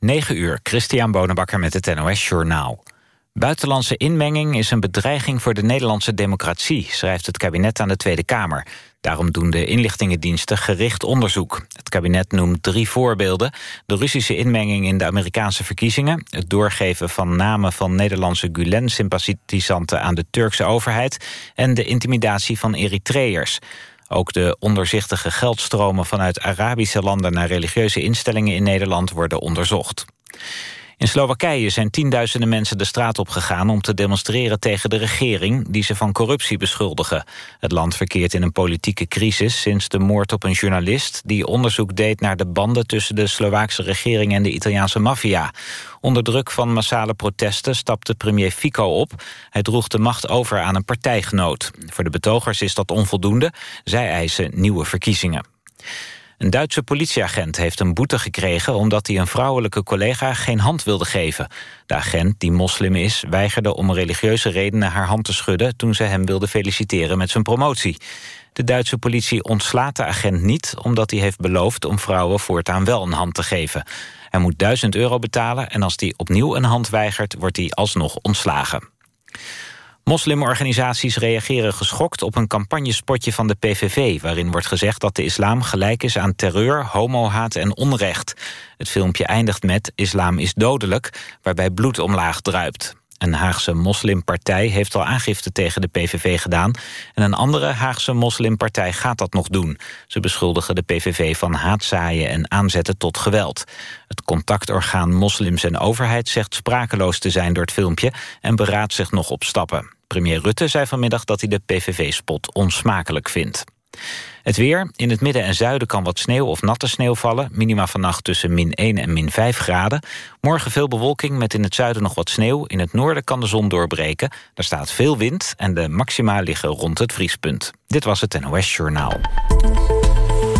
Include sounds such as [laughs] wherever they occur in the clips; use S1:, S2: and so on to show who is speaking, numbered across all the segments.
S1: 9 uur, Christian Bonenbakker met het NOS Journaal. Buitenlandse inmenging is een bedreiging voor de Nederlandse democratie... schrijft het kabinet aan de Tweede Kamer. Daarom doen de inlichtingendiensten gericht onderzoek. Het kabinet noemt drie voorbeelden. De Russische inmenging in de Amerikaanse verkiezingen... het doorgeven van namen van Nederlandse Gulen-sympathisanten... aan de Turkse overheid... en de intimidatie van Eritreërs. Ook de onderzichtige geldstromen vanuit Arabische landen... naar religieuze instellingen in Nederland worden onderzocht. In Slowakije zijn tienduizenden mensen de straat op gegaan om te demonstreren tegen de regering die ze van corruptie beschuldigen. Het land verkeert in een politieke crisis sinds de moord op een journalist... die onderzoek deed naar de banden tussen de Slovaakse regering en de Italiaanse maffia. Onder druk van massale protesten stapte premier Fico op. Hij droeg de macht over aan een partijgenoot. Voor de betogers is dat onvoldoende. Zij eisen nieuwe verkiezingen. Een Duitse politieagent heeft een boete gekregen... omdat hij een vrouwelijke collega geen hand wilde geven. De agent, die moslim is, weigerde om religieuze redenen haar hand te schudden... toen ze hem wilde feliciteren met zijn promotie. De Duitse politie ontslaat de agent niet... omdat hij heeft beloofd om vrouwen voortaan wel een hand te geven. Hij moet 1000 euro betalen en als hij opnieuw een hand weigert... wordt hij alsnog ontslagen. Moslimorganisaties reageren geschokt op een campagnespotje van de PVV... waarin wordt gezegd dat de islam gelijk is aan terreur, homohaat en onrecht. Het filmpje eindigt met islam is dodelijk, waarbij bloed omlaag druipt. Een Haagse moslimpartij heeft al aangifte tegen de PVV gedaan... en een andere Haagse moslimpartij gaat dat nog doen. Ze beschuldigen de PVV van haatzaaien en aanzetten tot geweld. Het contactorgaan Moslims en Overheid zegt sprakeloos te zijn door het filmpje... en beraadt zich nog op stappen. Premier Rutte zei vanmiddag dat hij de PVV-spot onsmakelijk vindt. Het weer. In het midden en zuiden kan wat sneeuw of natte sneeuw vallen. Minima vannacht tussen min 1 en min 5 graden. Morgen veel bewolking met in het zuiden nog wat sneeuw. In het noorden kan de zon doorbreken. Er staat veel wind en de maxima liggen rond het vriespunt. Dit was het NOS Journaal.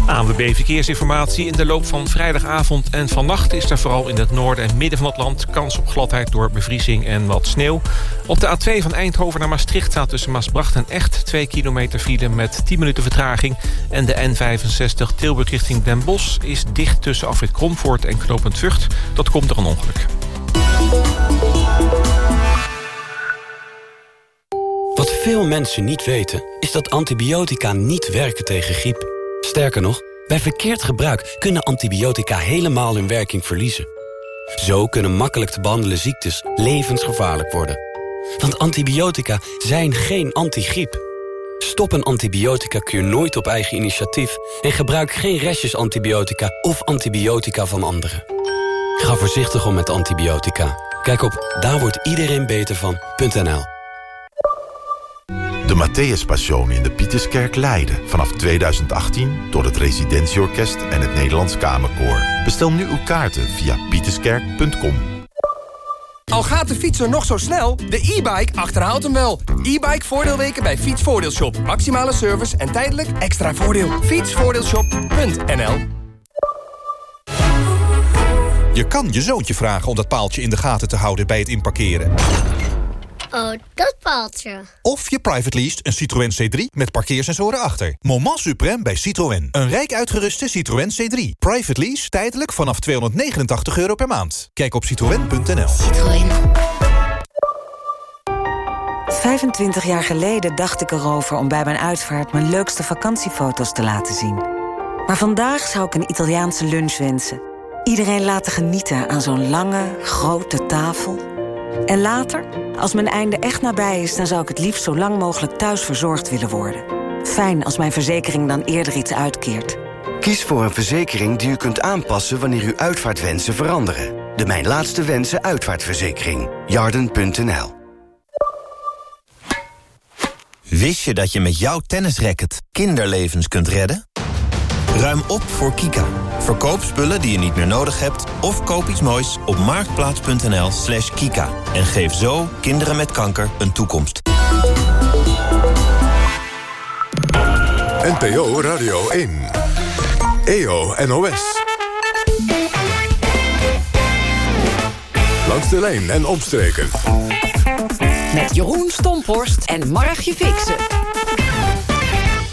S2: ANWB Verkeersinformatie. In de loop van vrijdagavond en vannacht is er vooral in het noorden en midden van het land kans op gladheid door bevriezing en wat sneeuw. Op de A2 van Eindhoven naar Maastricht staat tussen Maasbracht en Echt 2 kilometer file met 10 minuten vertraging. En de N65 Tilburg richting Den Bosch is dicht tussen Afrit Kromvoort en Knopend Vught. Dat komt door een ongeluk.
S3: Wat veel mensen niet weten is dat antibiotica niet werken tegen griep. Sterker nog, bij verkeerd gebruik kunnen antibiotica helemaal hun werking verliezen. Zo kunnen makkelijk te behandelen ziektes levensgevaarlijk worden. Want antibiotica zijn geen antigriep. Stop een antibiotica-kuur nooit op eigen initiatief... en gebruik geen restjes antibiotica of antibiotica van anderen. Ga voorzichtig om met antibiotica. Kijk op daar wordt iedereen beter van.nl.
S4: De Matthäus Passion in de Pieterskerk Leiden. Vanaf 2018 door het Residentieorkest en het Nederlands Kamerkoor. Bestel nu uw kaarten via pieterskerk.com.
S5: Al gaat de fietser nog zo snel, de e-bike achterhaalt hem wel. E-bike voordeelweken bij Fietsvoordeelshop. Maximale service en tijdelijk extra voordeel. Fietsvoordeelshop.nl
S6: Je kan je zoontje vragen om dat paaltje in de gaten te houden bij het inparkeren.
S7: Oh, dat paaltje.
S6: Of je private least een Citroën C3 met parkeersensoren achter. Moment suprême bij Citroën. Een rijk uitgeruste Citroën C3. Private lease tijdelijk vanaf 289 euro per maand. Kijk op citroën.nl.
S7: Citroën.
S8: 25 jaar geleden dacht ik erover om bij mijn uitvaart... mijn leukste vakantiefoto's te laten zien. Maar vandaag zou ik een Italiaanse lunch wensen. Iedereen laten genieten aan zo'n lange, grote tafel. En later, als mijn einde echt nabij is... dan zou ik het liefst zo lang mogelijk thuis verzorgd willen worden. Fijn als mijn verzekering dan eerder iets uitkeert.
S9: Kies voor een verzekering die u kunt aanpassen... wanneer uw uitvaartwensen veranderen. De Mijn Laatste Wensen uitvaartverzekering. Jarden.nl
S10: Wist je dat je met jouw tennisracket kinderlevens kunt redden? Ruim op voor Kika. Verkoop spullen die je niet meer nodig hebt... of koop iets moois op marktplaats.nl slash kika. En geef zo kinderen met kanker een toekomst.
S11: NPO Radio 1. EO NOS. Langs de lijn en omstreken.
S12: Met Jeroen Stomphorst en Margje Fixen.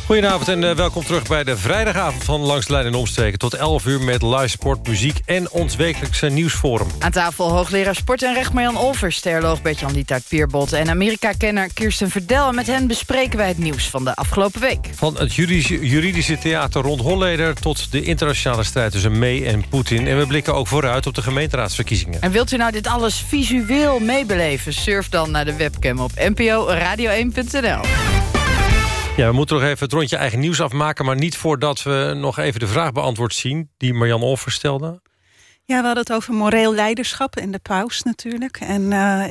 S12: Goedenavond en uh, welkom terug bij de vrijdagavond van Langs de Lijn en Omstreken. Tot 11 uur met live sport, muziek en ons wekelijkse nieuwsforum.
S13: Aan tafel hoogleraar sport en recht Marjan Olvers... sterloog Bert-Jan Lietaert Pierbot en Amerika-kenner Kirsten Verdel. En met hen bespreken wij het nieuws van de afgelopen week.
S12: Van het juridische, juridische theater rond Holleder... tot de internationale strijd tussen May en Poetin. En we blikken ook vooruit op de gemeenteraadsverkiezingen.
S13: En wilt u nou dit alles visueel meebeleven? Surf dan naar de webcam op nporadio1.nl.
S12: Ja, we moeten nog even het rondje eigen nieuws afmaken... maar niet voordat we nog even de vraag beantwoord zien... die Marjan Olver stelde.
S14: Ja, we hadden het over moreel leiderschap en de paus natuurlijk. En uh, ja,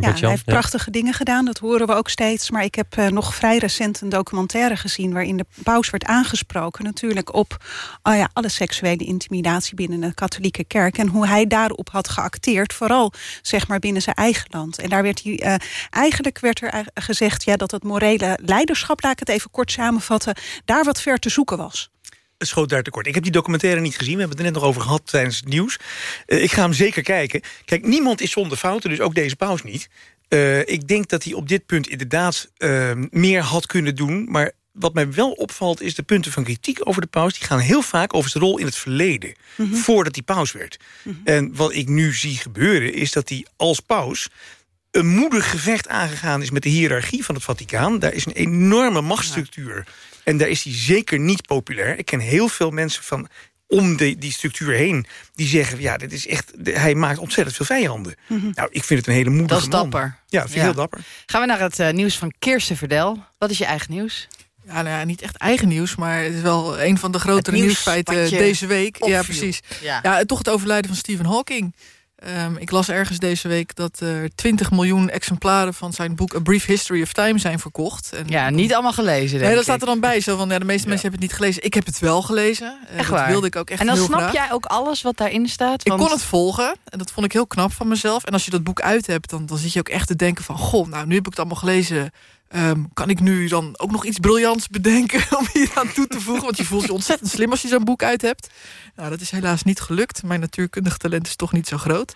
S14: hij heeft prachtige dingen gedaan, dat horen we ook steeds. Maar ik heb uh, nog vrij recent een documentaire gezien... waarin de paus werd aangesproken natuurlijk op oh ja, alle seksuele intimidatie binnen de katholieke kerk. En hoe hij daarop had geacteerd, vooral zeg maar binnen zijn eigen land. En daar werd hij, uh, eigenlijk werd er gezegd ja, dat het morele leiderschap, laat ik het even kort samenvatten, daar wat ver te zoeken was
S15: schoot daar tekort. Ik heb die documentaire niet gezien. We hebben het er net nog over gehad tijdens het nieuws. Uh, ik ga hem zeker kijken. Kijk, niemand is zonder fouten, dus ook deze paus niet. Uh, ik denk dat hij op dit punt inderdaad uh, meer had kunnen doen. Maar wat mij wel opvalt is de punten van kritiek over de paus... die gaan heel vaak over zijn rol in het verleden. Mm -hmm. Voordat hij paus werd. Mm -hmm. En wat ik nu zie gebeuren is dat hij als paus een moedig gevecht aangegaan is met de hiërarchie van het Vaticaan. Daar is een enorme machtsstructuur. Ja. En daar is hij zeker niet populair. Ik ken heel veel mensen van om de, die structuur heen... die zeggen, ja, dit is echt, hij maakt ontzettend veel vijanden. Mm -hmm. Nou, ik vind het een hele moedige
S13: Dat is dapper.
S15: Man. Ja, dat vind ik ja. heel dapper.
S13: Gaan we naar het uh, nieuws van Kirsten Verdel. Wat is je eigen nieuws?
S16: Ja, nou ja, niet echt eigen nieuws, maar het is wel een van de grotere nieuws nieuwsfeiten deze week. Opviel. Ja, precies. Ja. ja, toch het overlijden van Stephen Hawking. Um, ik las ergens deze week dat er 20 miljoen exemplaren van zijn boek A Brief History of Time zijn verkocht.
S13: En ja, niet allemaal gelezen.
S16: Nee, dat staat er dan bij. Zo van, ja, de meeste ja. mensen hebben het niet gelezen. Ik heb het wel gelezen.
S13: Echt
S16: dat
S13: waar?
S16: wilde ik ook echt
S13: En dan
S16: heel
S13: snap
S16: graag.
S13: jij ook alles wat daarin staat?
S16: Want... Ik kon het volgen en dat vond ik heel knap van mezelf. En als je dat boek uit hebt, dan, dan zit je ook echt te denken van... goh, nou, nu heb ik het allemaal gelezen. Um, kan ik nu dan ook nog iets briljants bedenken [laughs] om hier aan toe te voegen? Want je voelt je ontzettend slim als je zo'n boek uit hebt. Nou, dat is helaas niet gelukt. Mijn natuurkundig talent is toch niet zo groot.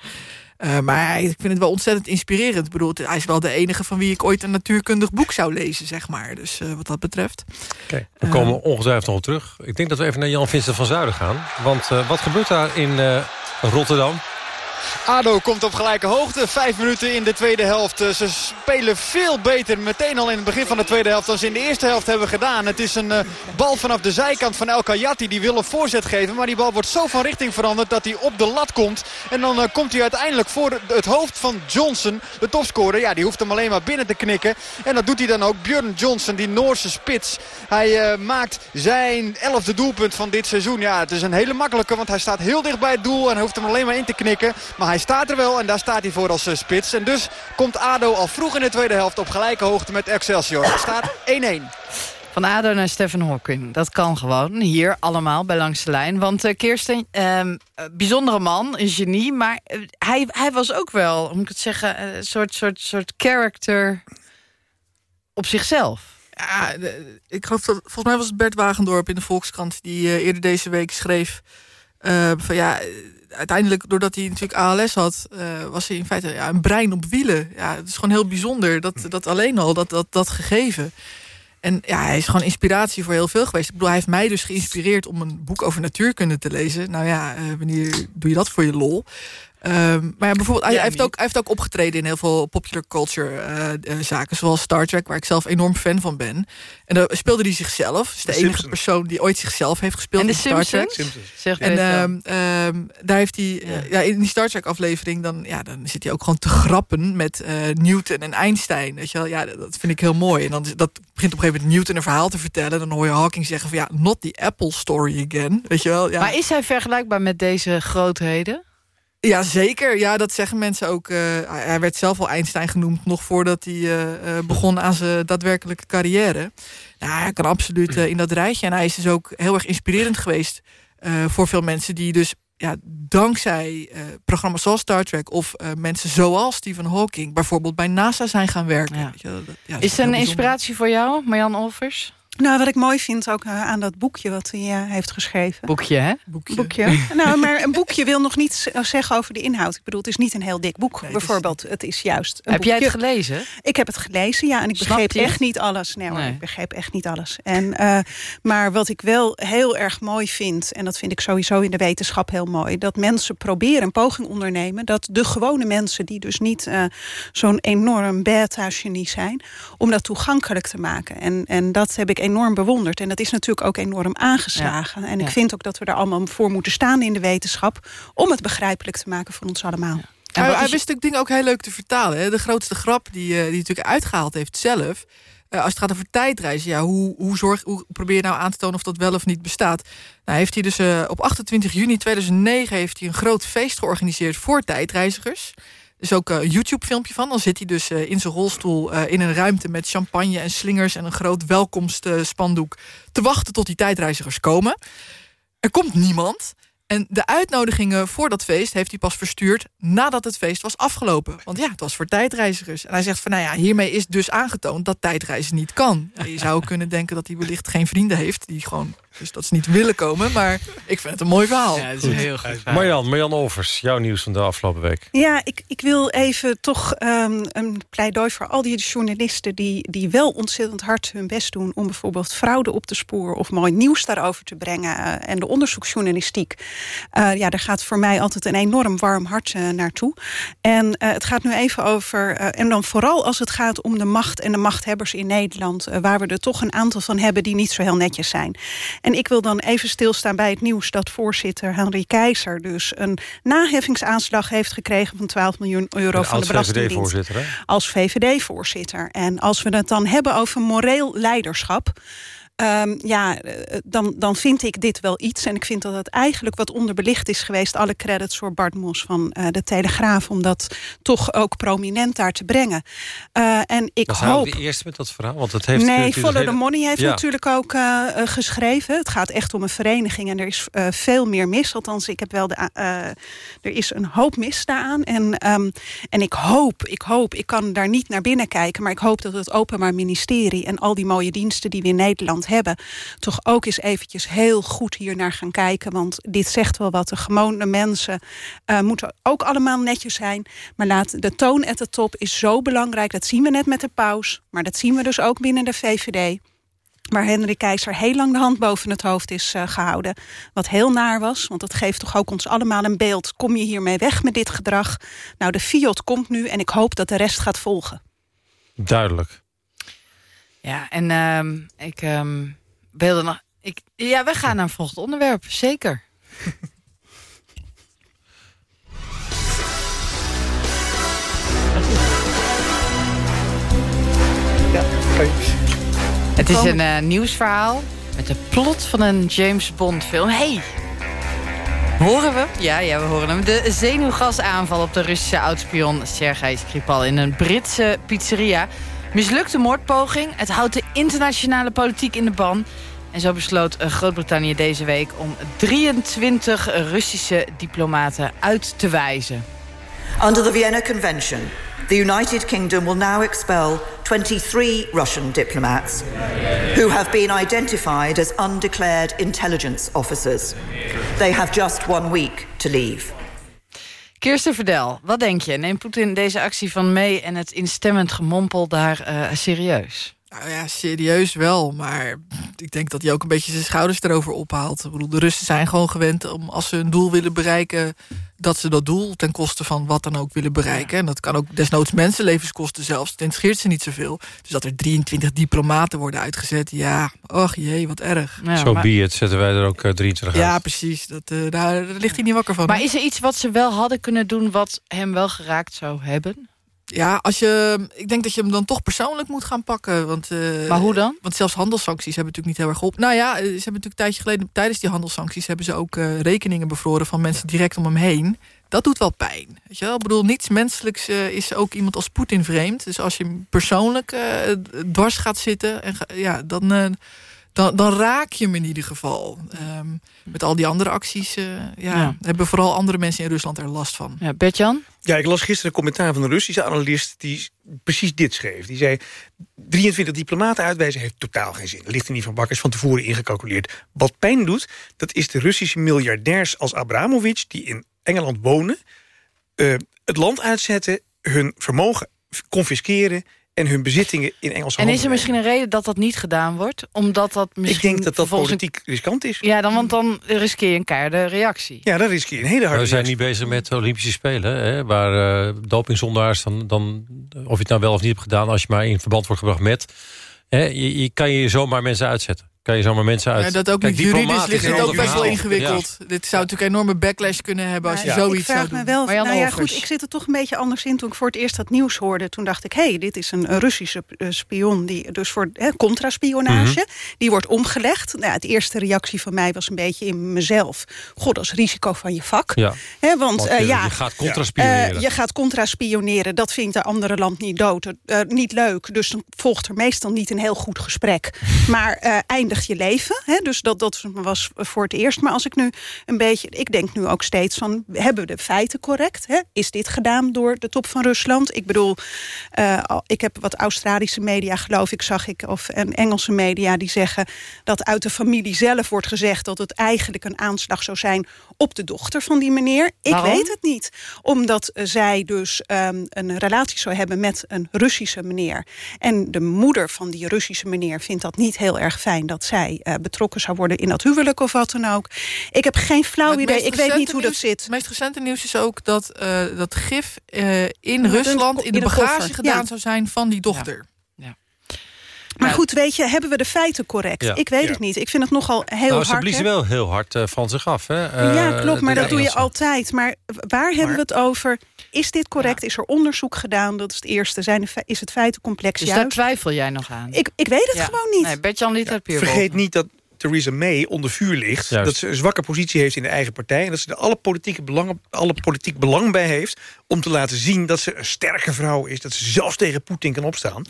S16: Uh, maar ik vind het wel ontzettend inspirerend. Ik bedoel, hij is wel de enige van wie ik ooit een natuurkundig boek zou lezen, zeg maar. Dus uh, wat dat betreft.
S12: We komen uh, ongetwijfeld nog op terug. Ik denk dat we even naar Jan Vincent van Zuiden gaan. Want wat gebeurt daar in Rotterdam?
S17: ADO komt op gelijke hoogte. Vijf minuten in de tweede helft. Ze spelen veel beter meteen al in het begin van de tweede helft... dan ze in de eerste helft hebben gedaan. Het is een uh, bal vanaf de zijkant van El Kayati. Die wil een voorzet geven. Maar die bal wordt zo van richting veranderd dat hij op de lat komt. En dan uh, komt hij uiteindelijk voor het hoofd van Johnson. De topscorer. Ja, die hoeft hem alleen maar binnen te knikken. En dat doet hij dan ook. Björn Johnson, die Noorse spits. Hij maakt zijn elfde doelpunt van dit seizoen. Ja, het is een hele makkelijke. Want hij staat heel dicht bij het doel. En hoeft hem alleen maar in te knikken. Maar hij staat er wel en daar staat hij voor als uh, spits. En dus komt ADO al vroeg in de tweede helft op gelijke hoogte met Excelsior. Het staat 1-1.
S13: Van ADO naar Stephen Hawking. Dat kan gewoon. Hier allemaal bij Langs de Lijn. Want uh, Kirsten, uh, bijzondere man, een genie. Maar uh, hij, hij was ook wel, hoe moet ik het zeggen... een soort, soort, soort character op zichzelf.
S16: Ja, ik geloof dat, volgens mij was het Bert Wagendorp in de Volkskrant... die uh, eerder deze week schreef... van ja uiteindelijk, doordat hij natuurlijk ALS had... Uh, was hij in feite ja, een brein op wielen. Ja, het is gewoon heel bijzonder, dat, dat alleen al, dat, dat, dat gegeven. En ja, hij is gewoon inspiratie voor heel veel geweest. Ik bedoel, hij heeft mij dus geïnspireerd om een boek over natuurkunde te lezen. Nou ja, uh, wanneer doe je dat voor je lol? Um, maar ja, bijvoorbeeld, hij, ja, heeft ook, hij heeft ook opgetreden in heel veel popular culture uh, uh, zaken. Zoals Star Trek, waar ik zelf enorm fan van ben. En daar speelde hij zichzelf. is de, de enige Simpsons. persoon die ooit zichzelf heeft gespeeld
S13: en de
S16: in Star
S13: Simpsons?
S16: Trek.
S13: Zeg
S16: en um, um, daar heeft hij, ja. Uh, ja. in die Star Trek aflevering, dan, ja, dan zit hij ook gewoon te grappen met Newton en Einstein. Weet je wel? Ja, dat vind ik heel mooi. En dan dat begint op een gegeven moment Newton een verhaal te vertellen. Dan hoor je Hawking zeggen van ja, not the Apple story again. Weet je wel? Ja.
S13: Maar is hij vergelijkbaar met deze grootheden?
S16: Ja, zeker. Ja, dat zeggen mensen ook. Uh, hij werd zelf al Einstein genoemd... nog voordat hij uh, begon aan zijn daadwerkelijke carrière. Nou, hij kan absoluut in dat rijtje. En hij is dus ook heel erg inspirerend geweest... voor veel mensen die dus ja, dankzij programma's zoals Star Trek... of mensen zoals Stephen Hawking... bijvoorbeeld bij NASA zijn gaan werken.
S13: Ja. Ja, dat, is het een inspiratie voor jou, Marjan Olvers?
S14: Nou, wat ik mooi vind ook uh, aan dat boekje wat hij uh, heeft geschreven.
S13: Boekje, hè?
S14: Boekje. boekje. [laughs] nou, maar een boekje wil nog niets zeggen over de inhoud. Ik bedoel, het is niet een heel dik boek, nee, bijvoorbeeld. Het is, het is juist
S13: een Heb
S14: boekje.
S13: jij het gelezen?
S14: Ik heb het gelezen, ja. En ik begreep echt niet alles. Nee, nee. ik begreep echt niet alles. En, uh, maar wat ik wel heel erg mooi vind... en dat vind ik sowieso in de wetenschap heel mooi... dat mensen proberen, een poging ondernemen... dat de gewone mensen die dus niet zo'n enorm beta-genie zijn... om dat toegankelijk te maken. En, en dat heb ik enorm bewonderd. En dat is natuurlijk ook enorm aangeslagen. Ja. En ik ja. vind ook dat we er allemaal voor moeten staan in de wetenschap... om het begrijpelijk te maken voor ons allemaal. Ja.
S16: Hij, hij wist natuurlijk dingen ook heel leuk te vertalen. Hè? De grootste grap die hij uh, die natuurlijk uitgehaald heeft zelf... Uh, als het gaat over tijdreizen, ja, hoe, hoe, zorg, hoe probeer je nou aan te tonen of dat wel of niet bestaat? Nou, heeft hij dus uh, op 28 juni 2009 heeft hij een groot feest georganiseerd voor tijdreizigers. Is ook een YouTube-filmpje van. Dan zit hij dus uh, in zijn rolstoel uh, in een ruimte met champagne en slingers... en een groot welkomstspandoek te wachten tot die tijdreizigers komen. Er komt niemand. En de uitnodigingen voor dat feest heeft hij pas verstuurd... nadat het feest was afgelopen. Want ja, het was voor tijdreizigers. En hij zegt van, nou ja, hiermee is dus aangetoond... dat tijdreizen niet kan. Je zou kunnen denken dat hij wellicht geen vrienden heeft... die gewoon, dus dat ze niet willen komen. Maar ik vind het een mooi verhaal.
S13: Ja, het is een heel goed
S12: Marjan, Marjan Overs, jouw nieuws van de afgelopen week.
S14: Ja, ik, ik wil even toch um, een pleidooi voor al die journalisten... Die, die wel ontzettend hard hun best doen... om bijvoorbeeld fraude op te sporen... of mooi nieuws daarover te brengen. Uh, en de onderzoeksjournalistiek... Uh, ja, daar gaat voor mij altijd een enorm warm hart uh, naartoe. En uh, het gaat nu even over... en dan vooral als het gaat om de macht en de machthebbers in Nederland... waar we er toch een aantal van hebben die niet zo heel netjes zijn. En ik wil dan even stilstaan bij het nieuws... dat voorzitter Henry Keizer dus een naheffingsaanslag heeft gekregen... van 12 miljoen euro van de Belastingdienst.
S12: VVD -voorzitter,
S14: als VVD-voorzitter. En als we het dan hebben over moreel leiderschap... Um, ja, dan, dan vind ik dit wel iets. En ik vind dat het eigenlijk wat onderbelicht is geweest. Alle credits voor Bart Mos van uh, de Telegraaf. Om dat toch ook prominent daar te brengen. Uh, en ik
S12: Was
S14: hoop...
S12: eerste met dat verhaal? Want het heeft
S14: nee, Follow
S12: hele...
S14: the Money heeft
S12: ja.
S14: natuurlijk ook uh, geschreven. Het gaat echt om een vereniging. En er is veel meer mis. Althans, ik heb wel de... er is een hoop mis daaraan. En, um, en ik hoop, ik hoop... Ik kan daar niet naar binnen kijken. Maar ik hoop dat het Openbaar Ministerie... en al die mooie diensten die we in Nederland hebben... toch ook eens eventjes heel goed hier naar gaan kijken. Want dit zegt wel wat. De gewone mensen uh, moeten ook allemaal netjes zijn. Maar laat, de toon at de top is zo belangrijk. Dat zien we net met de paus. Maar dat zien we dus ook binnen de VVD. Waar Henry Keizer heel lang de hand boven het hoofd is uh, gehouden. Wat heel naar was, want dat geeft toch ook ons allemaal een beeld. Kom je hiermee weg met dit gedrag? Nou, de Fiat komt nu en ik hoop dat de rest gaat volgen.
S12: Duidelijk.
S13: Ja, en um, ik... Um wilde nog... Ik, ja, we gaan naar een volgend onderwerp, zeker.
S15: ja,
S13: Het is een uh, nieuwsverhaal met de plot van een James Bond film. Hey, Horen we? Ja, ja, we horen hem. De zenuwgasaanval op de Russische oudspion Sergei Skripal... in een Britse pizzeria. Mislukte moordpoging. Het houdt de internationale politiek in de ban. En zo besloot Groot-Brittannië deze week om 23 Russische diplomaten uit te wijzen.
S18: Under the Vienna Convention, the United Kingdom will now expel 23 Russian diplomats who have been identified as undeclared intelligence officers. They have just one week to leave.
S13: Kirsten Verdel, wat denk je? Neemt Poetin deze actie van mee en het instemmend gemompel daar uh, serieus?
S16: Nou ja, serieus wel. Maar ik denk dat hij ook een beetje zijn schouders erover ophaalt. Ik bedoel, de Russen zijn gewoon gewend om als ze een doel willen bereiken... dat ze dat doel ten koste van wat dan ook willen bereiken. En dat kan ook desnoods mensenlevens kosten zelfs. Het interesseert ze niet zoveel. Dus dat er 23 diplomaten worden uitgezet. Ja, och jee, wat erg.
S12: Ja, Zo maar... be het, zetten wij er ook uh, 23
S16: Ja,
S12: uit.
S16: precies. Dat, uh, daar, daar ligt hij niet wakker van.
S13: Maar is er iets wat ze wel hadden kunnen doen... wat hem wel geraakt zou hebben?
S16: Ja, als je, ik denk dat je hem dan toch persoonlijk moet gaan pakken. Want, uh,
S13: maar hoe dan?
S16: Want zelfs handelssancties hebben natuurlijk niet heel erg geholpen. Nou ja, ze hebben natuurlijk een tijdje geleden... tijdens die handelssancties hebben ze ook uh, rekeningen bevroren... van mensen direct om hem heen. Dat doet wel pijn. Weet je wel? Ik bedoel, niets menselijks uh, is ook iemand als Poetin vreemd. Dus als je hem persoonlijk dwars gaat zitten... En ga, ja, dan, dan, dan raak je hem in ieder geval. Ehm, met al die andere acties uh, ja, hebben vooral andere mensen in Rusland er last van.
S13: Ja, Bertjan?
S15: Ja, ik las gisteren een commentaar van een Russische analist... die precies dit schreef. Die zei, 23 diplomaten uitwijzen heeft totaal geen zin. ligt er niet van Bakkers van tevoren ingecalculeerd. Wat pijn doet, dat is de Russische miljardairs als Abramovic... die in Engeland wonen, uh, het land uitzetten... hun vermogen confisceren en hun bezittingen in Engelse
S13: En is er misschien een reden dat dat niet gedaan wordt? Omdat dat misschien
S15: Ik denk dat dat politiek riskant is.
S13: Ja, dan, want dan riskeer je een keiharde reactie.
S15: Ja, dan riskeer je een hele harde
S12: We zijn niet bezig met Olympische Spelen. Hè, waar uh, dopingzondaars, dan, dan, of je het nou wel of niet hebt gedaan... als je maar in verband wordt gebracht met... Hè, je, je kan je zomaar mensen uitzetten kan je zomaar mensen uit.
S16: Ja, dat ook niet juridisch ligt het ook best wel ingewikkeld. Dit zou natuurlijk enorme backlash kunnen hebben als je zoiets ik vraag zou doen.
S14: Me wel, nou ja, goed, ik zit er toch een beetje anders in. Toen ik voor het eerst dat nieuws hoorde, toen dacht ik... hé, hey, dit is een Russische eh, spion, die, dus voor hè, contraspionage. Mhm. Die wordt omgelegd. Nou, het eerste reactie van mij was een beetje in mezelf. God, dat is risico van je vak.
S12: Ja.
S14: Hè, want,
S12: uh,
S14: ja,
S12: je gaat contraspioneren.
S14: Uh, je gaat contraspioneren. Dat vindt de andere land niet dood, uh, niet leuk. Dus dan volgt er meestal niet een heel goed gesprek. [laughs] maar eindigt je leven dus dat, dat was voor het eerst. Maar als ik nu een beetje... Ik denk nu ook steeds van, hebben we de feiten correct? Is dit gedaan door de top van Rusland? Ik bedoel, uh, ik heb wat Australische media, geloof ik, zag ik... of en Engelse media die zeggen dat uit de familie zelf wordt gezegd... dat het eigenlijk een aanslag zou zijn op de dochter van die meneer. Ik weet het niet. Omdat zij dus um, een relatie zou hebben met een Russische meneer. En de moeder van die Russische meneer vindt dat niet heel erg fijn... dat zij uh, betrokken zou worden in dat huwelijk of wat dan ook. Ik heb geen flauw idee. Ik weet niet hoe dat zit.
S16: Het meest recente nieuws is ook dat uh, dat gif uh, in Rusland in de, bagage gedaan ja. zou zijn van die dochter. Ja.
S14: Maar goed, weet je, hebben we de feiten correct? Ja. Ik weet het niet. Ik vind het nogal heel nou, hard.
S12: Ze bliezen wel heel hard uh, van zich af. Hè? Uh,
S14: ja, klopt, maar dat doe je altijd. Maar waar hebben we het over? Is dit correct? Ja. Is er onderzoek gedaan? Dat is het eerste. Zijn de, is het feitencomplex
S13: dus
S14: juist?
S13: daar twijfel jij nog aan?
S14: Ik, ik weet het ja. gewoon niet.
S13: Nee, Bertjan
S15: Vergeet niet dat Theresa May onder vuur ligt. Juist. Dat ze een zwakke positie heeft in de eigen partij. En dat ze er alle politieke belangen, alle politiek belang bij heeft... om te laten zien dat ze een sterke vrouw is. Dat ze zelfs tegen Poetin kan opstaan.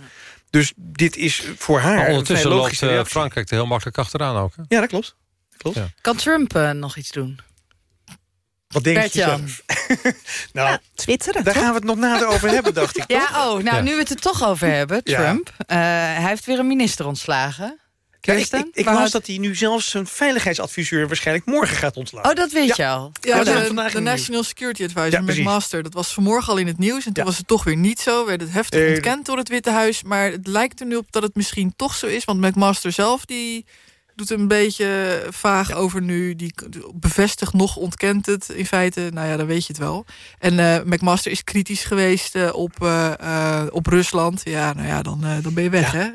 S15: Dus dit is voor haar
S12: maar ondertussen
S15: een
S12: loopt,
S15: uh,
S12: Frankrijk er heel makkelijk achteraan ook. Hè?
S15: Ja, dat klopt. Dat klopt. Ja.
S13: Kan Trump uh, nog iets doen?
S15: Wat denk je zelf? [laughs] nou,
S14: ja, twitteren.
S15: Daar gaan we het nog nader over hebben, dacht ik. [laughs]
S13: Ja, oh, nou, ja. nu we het er toch over hebben, Trump. Ja. Uh, hij heeft weer een minister ontslagen.
S15: Ja, ik, ik, ik las dat hij nu zelfs zijn veiligheidsadviseur waarschijnlijk morgen gaat ontslaan.
S13: Oh, dat weet je al.
S16: Ja, de, de, de National Security Advisor, ja, McMaster. Dat was vanmorgen al in het nieuws. En toen was het toch weer niet zo. Werd het heftig uh, ontkend door het Witte Huis. Maar het lijkt er nu op dat het misschien toch zo is. Want McMaster zelf die doet een beetje vaag over nu. Die bevestigt nog, ontkent het in feite. Nou ja, dan weet je het wel. En uh, McMaster is kritisch geweest uh, op, uh, op Rusland. Ja, nou ja, dan, dan ben je weg, ja. hè?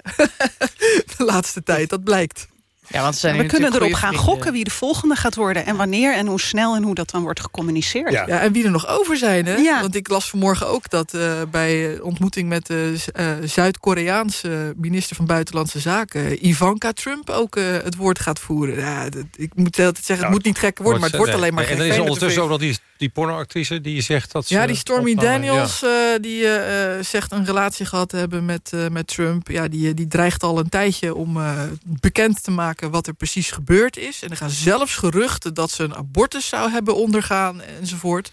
S16: [laughs] de laatste tijd, dat blijkt.
S13: Ja, want zijn
S14: we kunnen erop gaan gokken wie de volgende gaat worden... en wanneer en hoe snel en hoe dat dan wordt gecommuniceerd.
S16: Ja, ja en wie er nog over zijn. Hè? Ja. Want ik las vanmorgen ook dat uh, bij ontmoeting... met de uh, Zuid-Koreaanse minister van Buitenlandse Zaken... Ivanka Trump ook uh, het woord gaat voeren. Ja, dat, ik moet altijd zeggen, het moet niet gek worden... maar het wordt alleen maar
S12: En er is ondertussen ook nog die, die pornoactrice die zegt dat ze...
S16: Ja, die Stormy Daniels, ja. die zegt een relatie gehad te hebben met, met Trump. Ja, die, die dreigt al een tijdje om bekend te maken wat er precies gebeurd is. En er gaan zelfs geruchten dat ze een abortus zou hebben ondergaan enzovoort.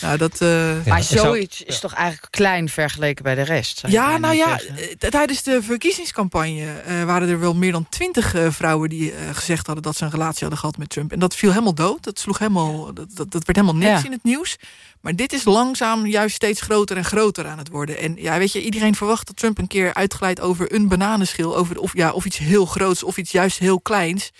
S16: Nou, dat, uh...
S13: ja, maar zoiets is toch eigenlijk klein vergeleken bij de rest?
S16: Ja, nou ja, zeggen. tijdens de verkiezingscampagne uh, waren er wel meer dan twintig uh, vrouwen die gezegd hadden dat ze een relatie hadden gehad met Trump. En dat viel helemaal dood. Dat sloeg helemaal, dat, dat, dat werd helemaal niks ja. in het nieuws. Maar dit is langzaam juist steeds groter en groter aan het worden. En ja, weet je, iedereen verwacht dat Trump een keer uitglijdt over een bananenschil. Over, of, ja, of iets heel groots of iets juist heel kleins.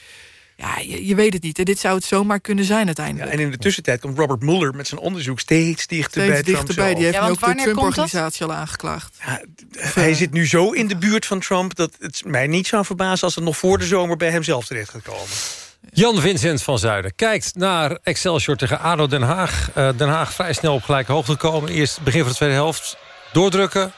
S16: Ja, je, je, weet het niet. En dit zou het zomaar kunnen zijn uiteindelijk.
S15: Ja, en in de tussentijd komt Robert Mueller met zijn onderzoek steeds dichter
S16: steeds
S15: bij
S16: dichterbij. Die heeft ja, ook de Trump-organisatie al aangeklaagd.
S15: Ja, hij zit nu zo in de buurt van Trump... dat het mij niet zou verbazen als het nog voor de zomer bij hemzelf terecht gaat komen.
S12: Jan Vincent van Zuiden kijkt naar Excelsior tegen ADO Den Haag. Uh, Den Haag vrij snel op gelijke hoogte komen. Eerst begin van de tweede helft doordrukken.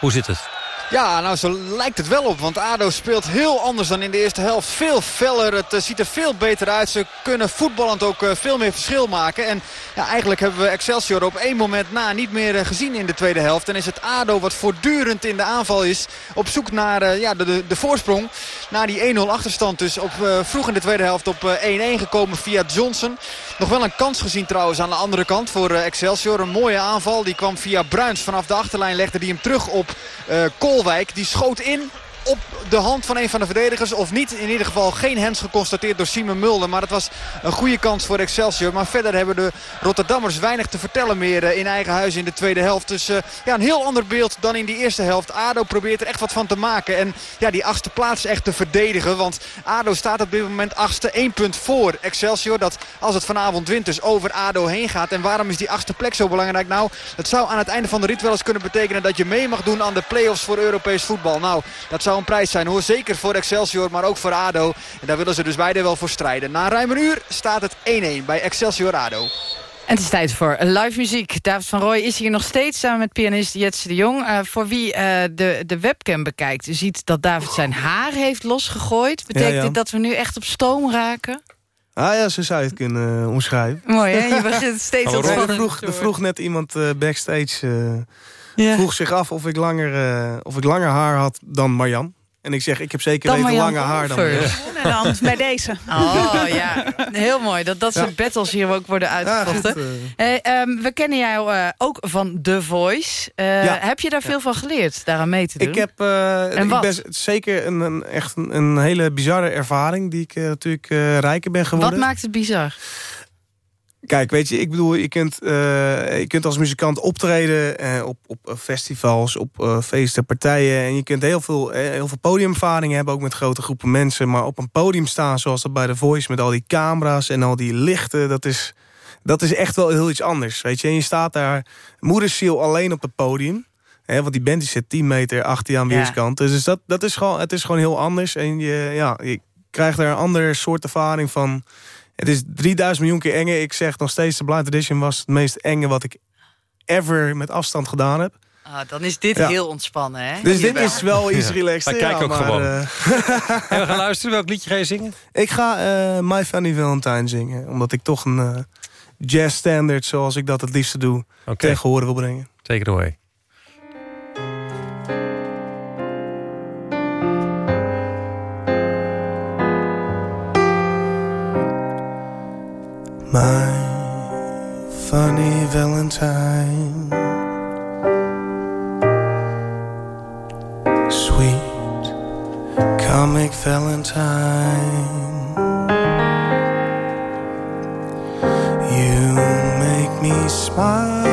S12: Hoe zit het?
S17: Ja, nou zo lijkt het wel op. Want ADO speelt heel anders dan in de eerste helft. Veel feller, het uh, ziet er veel beter uit. Ze kunnen voetballend ook uh, veel meer verschil maken. En ja, eigenlijk hebben we Excelsior op één moment na niet meer uh, gezien in de tweede helft. En is het ADO wat voortdurend in de aanval is. Op zoek naar ja, de, de, voorsprong. Na die 1-0 achterstand dus op, vroeg in de tweede helft op 1-1 gekomen via Johnson. Nog wel een kans gezien trouwens aan de andere kant voor Excelsior. Een mooie aanval. Die kwam via Bruins vanaf de achterlijn. Legde die hem terug op Kool. Die schoot in op de hand van een van de verdedigers. Of niet. In ieder geval geen hands geconstateerd door Simon Mulder. Maar het was een goede kans voor Excelsior. Maar verder hebben de Rotterdammers weinig te vertellen meer eh, in eigen huis in de tweede helft. Dus uh, ja, een heel ander beeld dan in die eerste helft. ADO probeert er echt wat van te maken. En ja, die achtste plaats echt te verdedigen. Want ADO staat op dit moment achtste. één punt voor Excelsior. Dat als het vanavond wint dus over ADO heen gaat. En waarom is die achtste plek zo belangrijk? Nou, het zou aan het einde van de rit wel eens kunnen betekenen dat je mee mag doen aan de play-offs voor Europees voetbal. Nou, dat zou een prijs zijn hoor. Zeker voor Excelsior, maar ook voor ADO. En daar willen ze dus beide wel voor strijden. Na ruim een uur staat het 1-1 bij Excelsior ADO.
S13: En het is tijd voor live muziek. David van Rooij is hier nog steeds samen met pianist Jetse de Jong. Uh, voor wie uh, de, de webcam bekijkt, ziet dat David zijn haar heeft losgegooid. Betekent ja, dit dat we nu echt op stoom raken?
S19: Ah ja, zo zou je het kunnen uh, omschrijven.
S13: Mooi hè, je begint steeds [laughs]
S19: Er vroeg, er vroeg net iemand backstage... Ja. Vroeg zich af of ik, langer, uh, of ik langer haar had dan Marjan. En ik zeg, ik heb zeker dan even lange haar dan Marjan.
S14: En dan bij deze.
S13: Oh ja, heel mooi. Dat dat soort battles hier ook worden uitgevochten. Ja, hey, um, we kennen jou uh, ook van The Voice. Uh, heb je daar veel van geleerd, daaraan mee te doen?
S19: Ik heb uh, en ik ben zeker een, een echt een, een, hele bizarre ervaring... die ik natuurlijk rijker ben geworden.
S13: Wat maakt het bizar?
S19: Kijk, weet je, ik bedoel, je kunt, uh, je kunt als muzikant optreden uh, op, op eh, festivals, op uh, feesten, partijen. En je kunt heel veel, heel veel podiumervaring hebben, ook met grote groepen mensen. Maar op een podium staan, zoals dat bij The Voice, met al die camera's en al die lichten, dat is, dat is echt wel heel iets anders. Weet je, en je staat daar moedersiel alleen op het podium. Hè, want die band die zit 10 meter achter je aan weerskant. Ja. Dus dat, dat is gewoon, het is gewoon heel anders. En je, ja, je krijgt er een ander soort ervaring van het is 3000 miljoen keer enger. Ik zeg nog steeds, de Blind Edition was het meest enge wat ik ever met afstand gedaan heb.
S13: Ah, dan is dit heel ontspannen, hè?
S19: Dus dit is wel iets relaxed.
S12: Wij kijken ook gewoon. Uh... [laughs] en we gaan luisteren. Welk liedje ga je zingen?
S19: Ik ga uh, My Funny Valentine zingen. Omdat ik toch een uh, jazz standard, zoals ik dat het liefste doe, okay. tegen horen wil brengen.
S12: Take it away.
S19: My funny Valentine. Sweet comic Valentine. You make me smile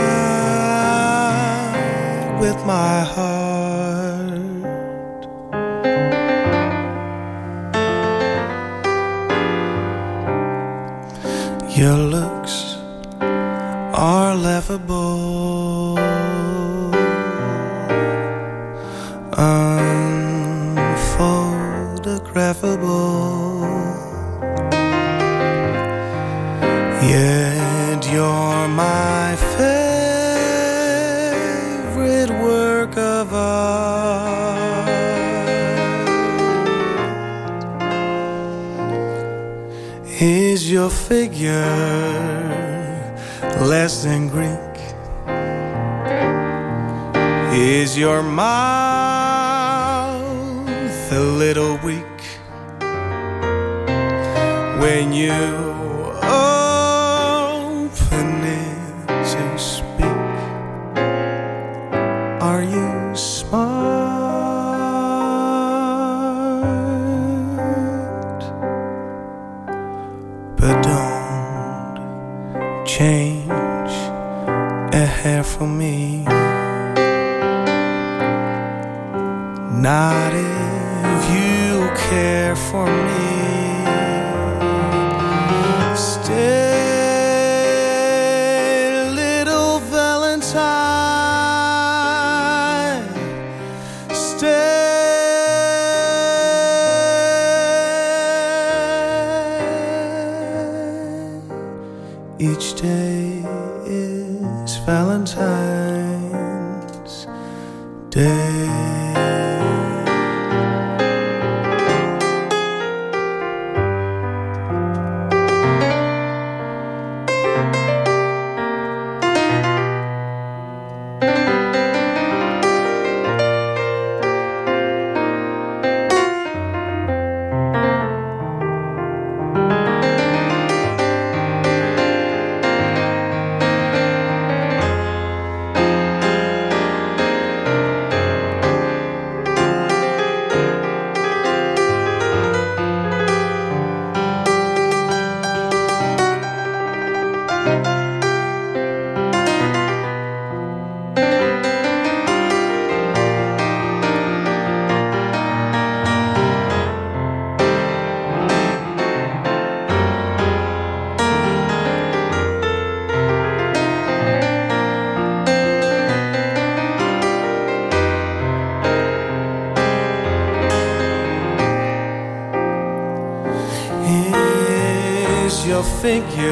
S19: with my heart. Your looks are laughable, unphotographable. Yet you're my Is your figure less than Greek? Is your mouth a little weak when you Not if you care for me. think you.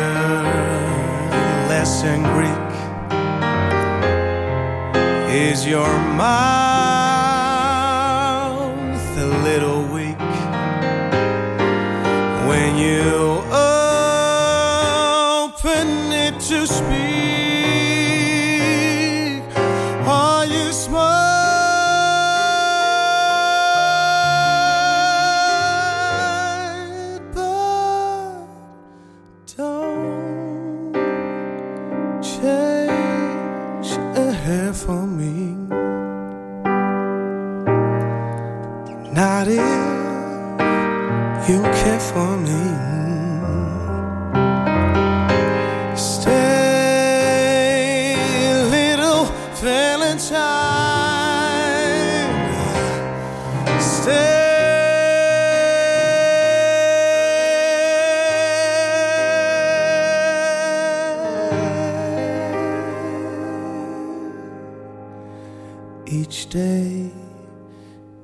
S19: Each day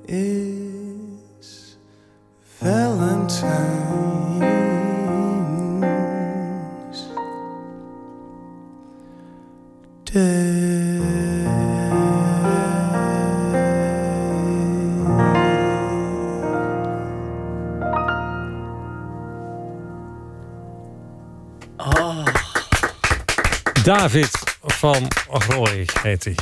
S19: is Valentine's
S12: David van Roy heet hij.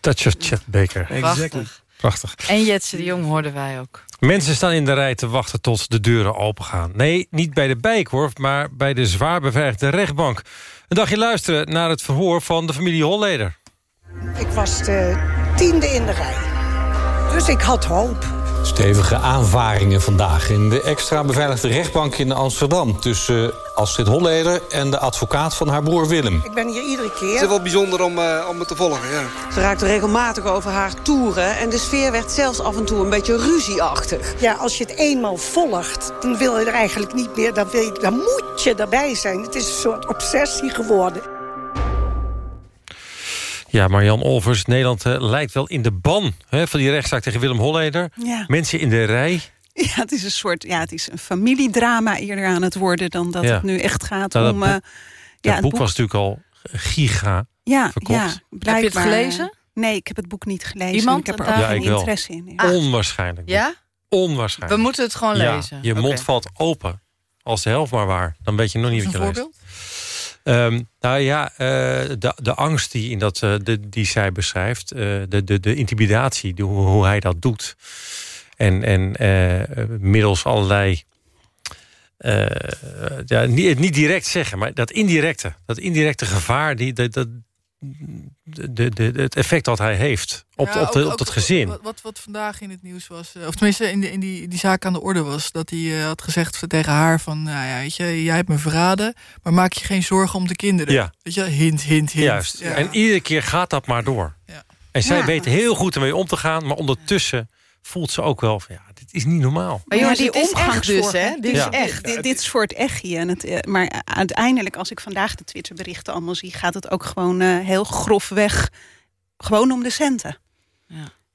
S12: Touch of Chet Baker.
S13: Exactly.
S12: Prachtig.
S13: En Jetse de Jong hoorden wij ook.
S12: Mensen staan in de rij te wachten tot de deuren opengaan. Nee, niet bij de Bijkorf, maar bij de zwaar beveiligde rechtbank. Een dagje luisteren naar het verhoor van de familie Holleder.
S20: Ik was de tiende in de rij. Dus ik had hoop.
S21: Stevige aanvaringen vandaag in de extra beveiligde rechtbank in Amsterdam... tussen Astrid Holleder en de advocaat van haar broer Willem.
S20: Ik ben hier iedere keer.
S22: Het is wel bijzonder om, uh, om me te volgen, ja.
S23: Ze raakte regelmatig over haar toeren... en de sfeer werd zelfs af en toe een beetje ruzieachtig.
S20: Ja, als je het eenmaal volgt, dan wil je er eigenlijk niet meer... dan, wil je, dan moet je erbij zijn. Het is een soort obsessie geworden.
S12: Ja, Marjan Olvers, Nederland uh, lijkt wel in de ban hè, van die rechtszaak tegen Willem Holleder.
S14: Ja.
S12: Mensen in de rij.
S14: Ja, het is een soort, ja, het is een familiedrama eerder aan het worden dan dat
S12: Ja.
S14: het nu echt gaat
S12: Nou, dat
S14: om.
S12: boek-
S14: eh,
S12: Dat
S14: ja, het
S12: boek was natuurlijk al giga
S14: ja,
S12: verkocht.
S14: ja, blijkbaar.
S13: Heb je het gelezen?
S14: Nee, ik heb het boek niet gelezen.
S13: Iemand
S14: ik heb er
S13: daar-
S14: ook
S12: Ja,
S14: geen interesse in.
S12: Onwaarschijnlijk.
S13: Ja?
S12: Onwaarschijnlijk.
S13: We moeten het gewoon
S12: Ja,
S13: lezen.
S12: Je mond valt open. Als de helft maar waar. Dan weet je nog niet wat je
S16: een
S12: leest. Ehm, nou ja, eh, de, de angst die, in dat, eh, de, die zij beschrijft. eh, de, de, de intimidatie, hoe, hoe hij dat doet. En, en middels allerlei... eh, ja, niet, niet direct zeggen, maar dat indirecte. Dat indirecte gevaar, die, dat, de, de, het effect dat hij heeft op,
S16: Ja,
S12: op, de,
S16: ook-
S12: op
S16: ook
S12: dat gezin.
S16: Wat, wat, wat vandaag in het nieuws was, eh, of tenminste in, de, in die, die zaak aan de orde was... dat hij eh, had gezegd tegen haar van, nou ja, weet je, jij hebt me verraden... maar maak je geen zorgen om de kinderen.
S12: Ja.
S16: Weet je, hint, hint, hint.
S12: Juist.
S16: Ja.
S12: En iedere keer gaat dat maar door. En zij
S14: Ja.
S12: weet heel goed ermee om te gaan, maar ondertussen voelt ze ook wel van ja, is niet normaal.
S13: Maar jongens,
S14: die
S13: het is echt
S14: omgangsvorm,
S13: dus, hè? Dit
S12: Ja.
S13: is echt.
S14: Dit, dit is voor het echtje. En het, eh, maar uiteindelijk, als ik vandaag de Twitterberichten allemaal zie... gaat het ook gewoon eh, heel grofweg gewoon om de centen.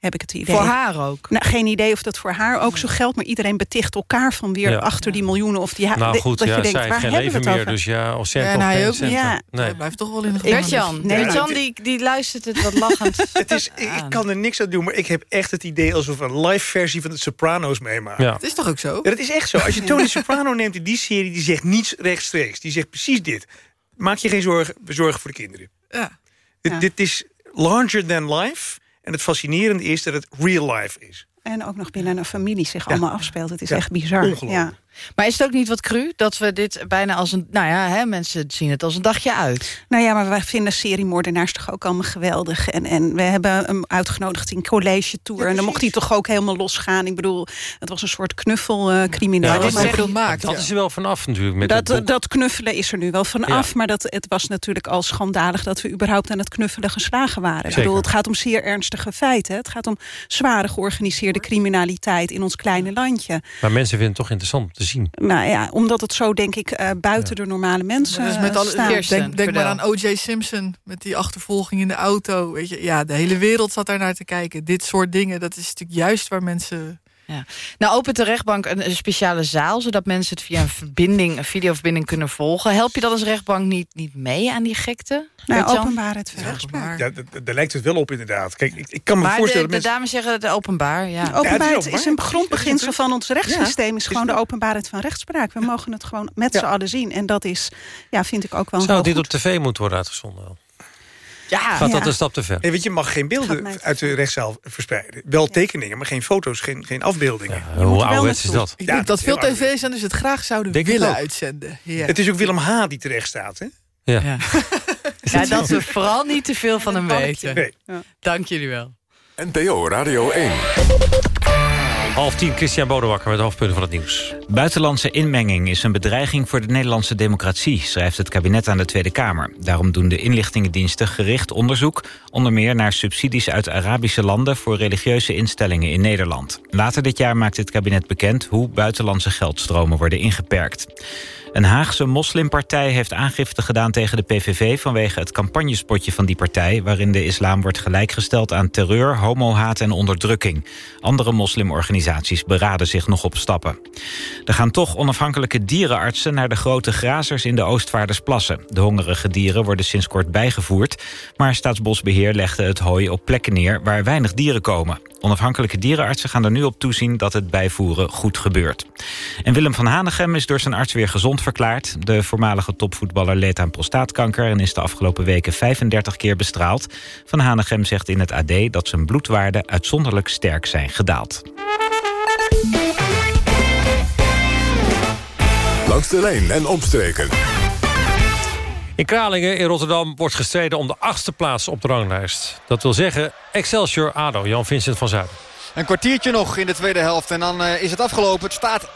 S14: Heb ik het idee.
S13: Voor haar ook?
S14: Nou, geen idee of dat voor haar ook zo geldt. Maar iedereen beticht elkaar van weer
S12: Ja.
S14: achter die miljoenen. Of die,
S12: nou goed,
S14: dat
S12: ja,
S14: je denkt,
S12: zij
S14: waar
S12: geen leven
S14: het
S12: meer,
S14: over?
S12: dus ja, of
S16: Ja,
S12: cent
S16: hij
S12: geen
S16: ook.
S14: Ja.
S12: Nee.
S16: Hij blijft toch wel in de
S13: Bert-Jan,
S16: gevangenis.
S14: Nee,
S13: Bert-Jan die, die luistert het wat lachend [laughs]
S15: Het is, ik, kan er niks aan doen, maar ik heb echt het idee... alsof we een live versie van de Sopranos meemaken.
S12: Ja.
S16: Het is toch ook zo?
S15: Ja, dat is echt zo. Als je Tony Soprano [laughs] neemt in die serie, die zegt niets rechtstreeks. Die zegt precies dit. Maak je geen zorgen, we zorgen voor de kinderen.
S16: Ja.
S15: Dit,
S14: Ja.
S15: dit is larger than life. En het fascinerende is dat het real life is.
S14: En ook nog binnen een familie zich allemaal afspeelt. Het is echt bizar.
S15: ongelooflijk.
S14: Ja.
S13: Maar is het ook niet wat cru dat we dit bijna als een... Nou ja, hè, mensen zien het als een dagje uit.
S14: Nou ja, maar wij vinden seriemoordenaars toch ook allemaal geweldig. En, en we hebben hem uitgenodigd in college tour. en dan mocht hij toch ook helemaal losgaan. Ik bedoel, het was een soort knuffelcriminaal.
S12: Ja,
S16: dit
S14: maar bedoel,
S16: maakt,
S12: Dat
S16: ja.
S12: is er wel vanaf natuurlijk. Met
S14: dat, dat knuffelen is er nu wel van
S12: Ja.
S14: af. Maar dat, het was natuurlijk al schandalig dat we überhaupt aan het knuffelen geslagen waren. Ik bedoel, het gaat om zeer ernstige feiten. Het gaat om zware georganiseerde criminaliteit in ons kleine landje.
S12: Maar mensen vinden het toch interessant zien.
S14: Nou ja, omdat het zo denk ik eh, buiten de normale mensen
S16: Maar dus met alle,
S14: staat.
S13: Kirsten,
S16: denk denk maar aan O.J. Simpson met die achtervolging in de auto. Weet je, ja, de hele wereld zat daar naar te kijken. Dit soort dingen, dat is natuurlijk juist waar mensen
S13: Ja. Nou opent de rechtbank een, een, speciale zaal... zodat mensen het via een, verbinding, een videoverbinding kunnen volgen. Help je dan als rechtbank niet, niet mee aan die gekte?
S14: Nou, openbaarheid van rechtspraak.
S15: Ja, daar lijkt het wel op inderdaad. Kijk, ik, ik kan me
S13: maar
S15: voorstellen...
S13: de, de dames zeggen het openbaar, ja.
S14: openbaarheid is, een grondbeginsel van ons rechtssysteem... is gewoon de openbaarheid van rechtspraak. We mogen het gewoon met z'n allen zien. En dat is, ja, vind ik ook wel
S12: Zou dit op tv moeten worden uitgezonden?
S13: Ja,
S12: Gaat dat een stap te ver?
S15: Nee, weet je, mag geen beelden uit de rechtszaal verspreiden. Wel tekeningen, maar geen foto's, geen, geen afbeeldingen.
S12: Ja, hoe ouderwets is dat?
S16: Ik denk dat veel tv-zenders het graag zouden denk willen uitzenden.
S15: Ja. Het is ook Willem H. die terecht staat, hè?
S12: Ja. ja. [laughs]
S13: ja dat we vooral niet te veel van hem weten.
S15: Nee.
S13: Dank jullie wel.
S11: NPO Radio 1.
S12: Half tien, Christian Bodewakker met hoofdpunten van het nieuws.
S1: Buitenlandse inmenging is een bedreiging voor de Nederlandse democratie... schrijft het kabinet aan de Tweede Kamer. Daarom doen de inlichtingendiensten gericht onderzoek... onder meer naar subsidies uit Arabische landen... voor religieuze instellingen in Nederland. Later dit jaar maakt het kabinet bekend... hoe buitenlandse geldstromen worden ingeperkt. Een Haagse moslimpartij heeft aangifte gedaan tegen de PVV... vanwege het campagnespotje van die partij... waarin de islam wordt gelijkgesteld aan terreur, homohaat en onderdrukking. Andere moslimorganisaties beraden zich nog op stappen. Er gaan toch onafhankelijke dierenartsen naar de grote grazers in de Oostvaardersplassen. De hongerige dieren worden sinds kort bijgevoerd... maar Staatsbosbeheer legde het hooi op plekken neer waar weinig dieren komen. Onafhankelijke dierenartsen gaan er nu op toezien dat het bijvoeren goed gebeurt. En Willem van Hanegem is door zijn arts weer gezond verklaard. De voormalige topvoetballer leed aan prostaatkanker... en is de afgelopen weken 35 keer bestraald. Van Hanegem zegt in het AD dat zijn bloedwaarden uitzonderlijk sterk zijn gedaald.
S11: Langs de lijn en omstreken.
S12: In Kralingen in Rotterdam wordt gestreden om de achtste plaats op de ranglijst. Dat wil zeggen Excelsior ADO, Jan-Vincent van Zuiden.
S17: Een kwartiertje nog in de tweede helft en dan uh, is het afgelopen. Het staat 1-1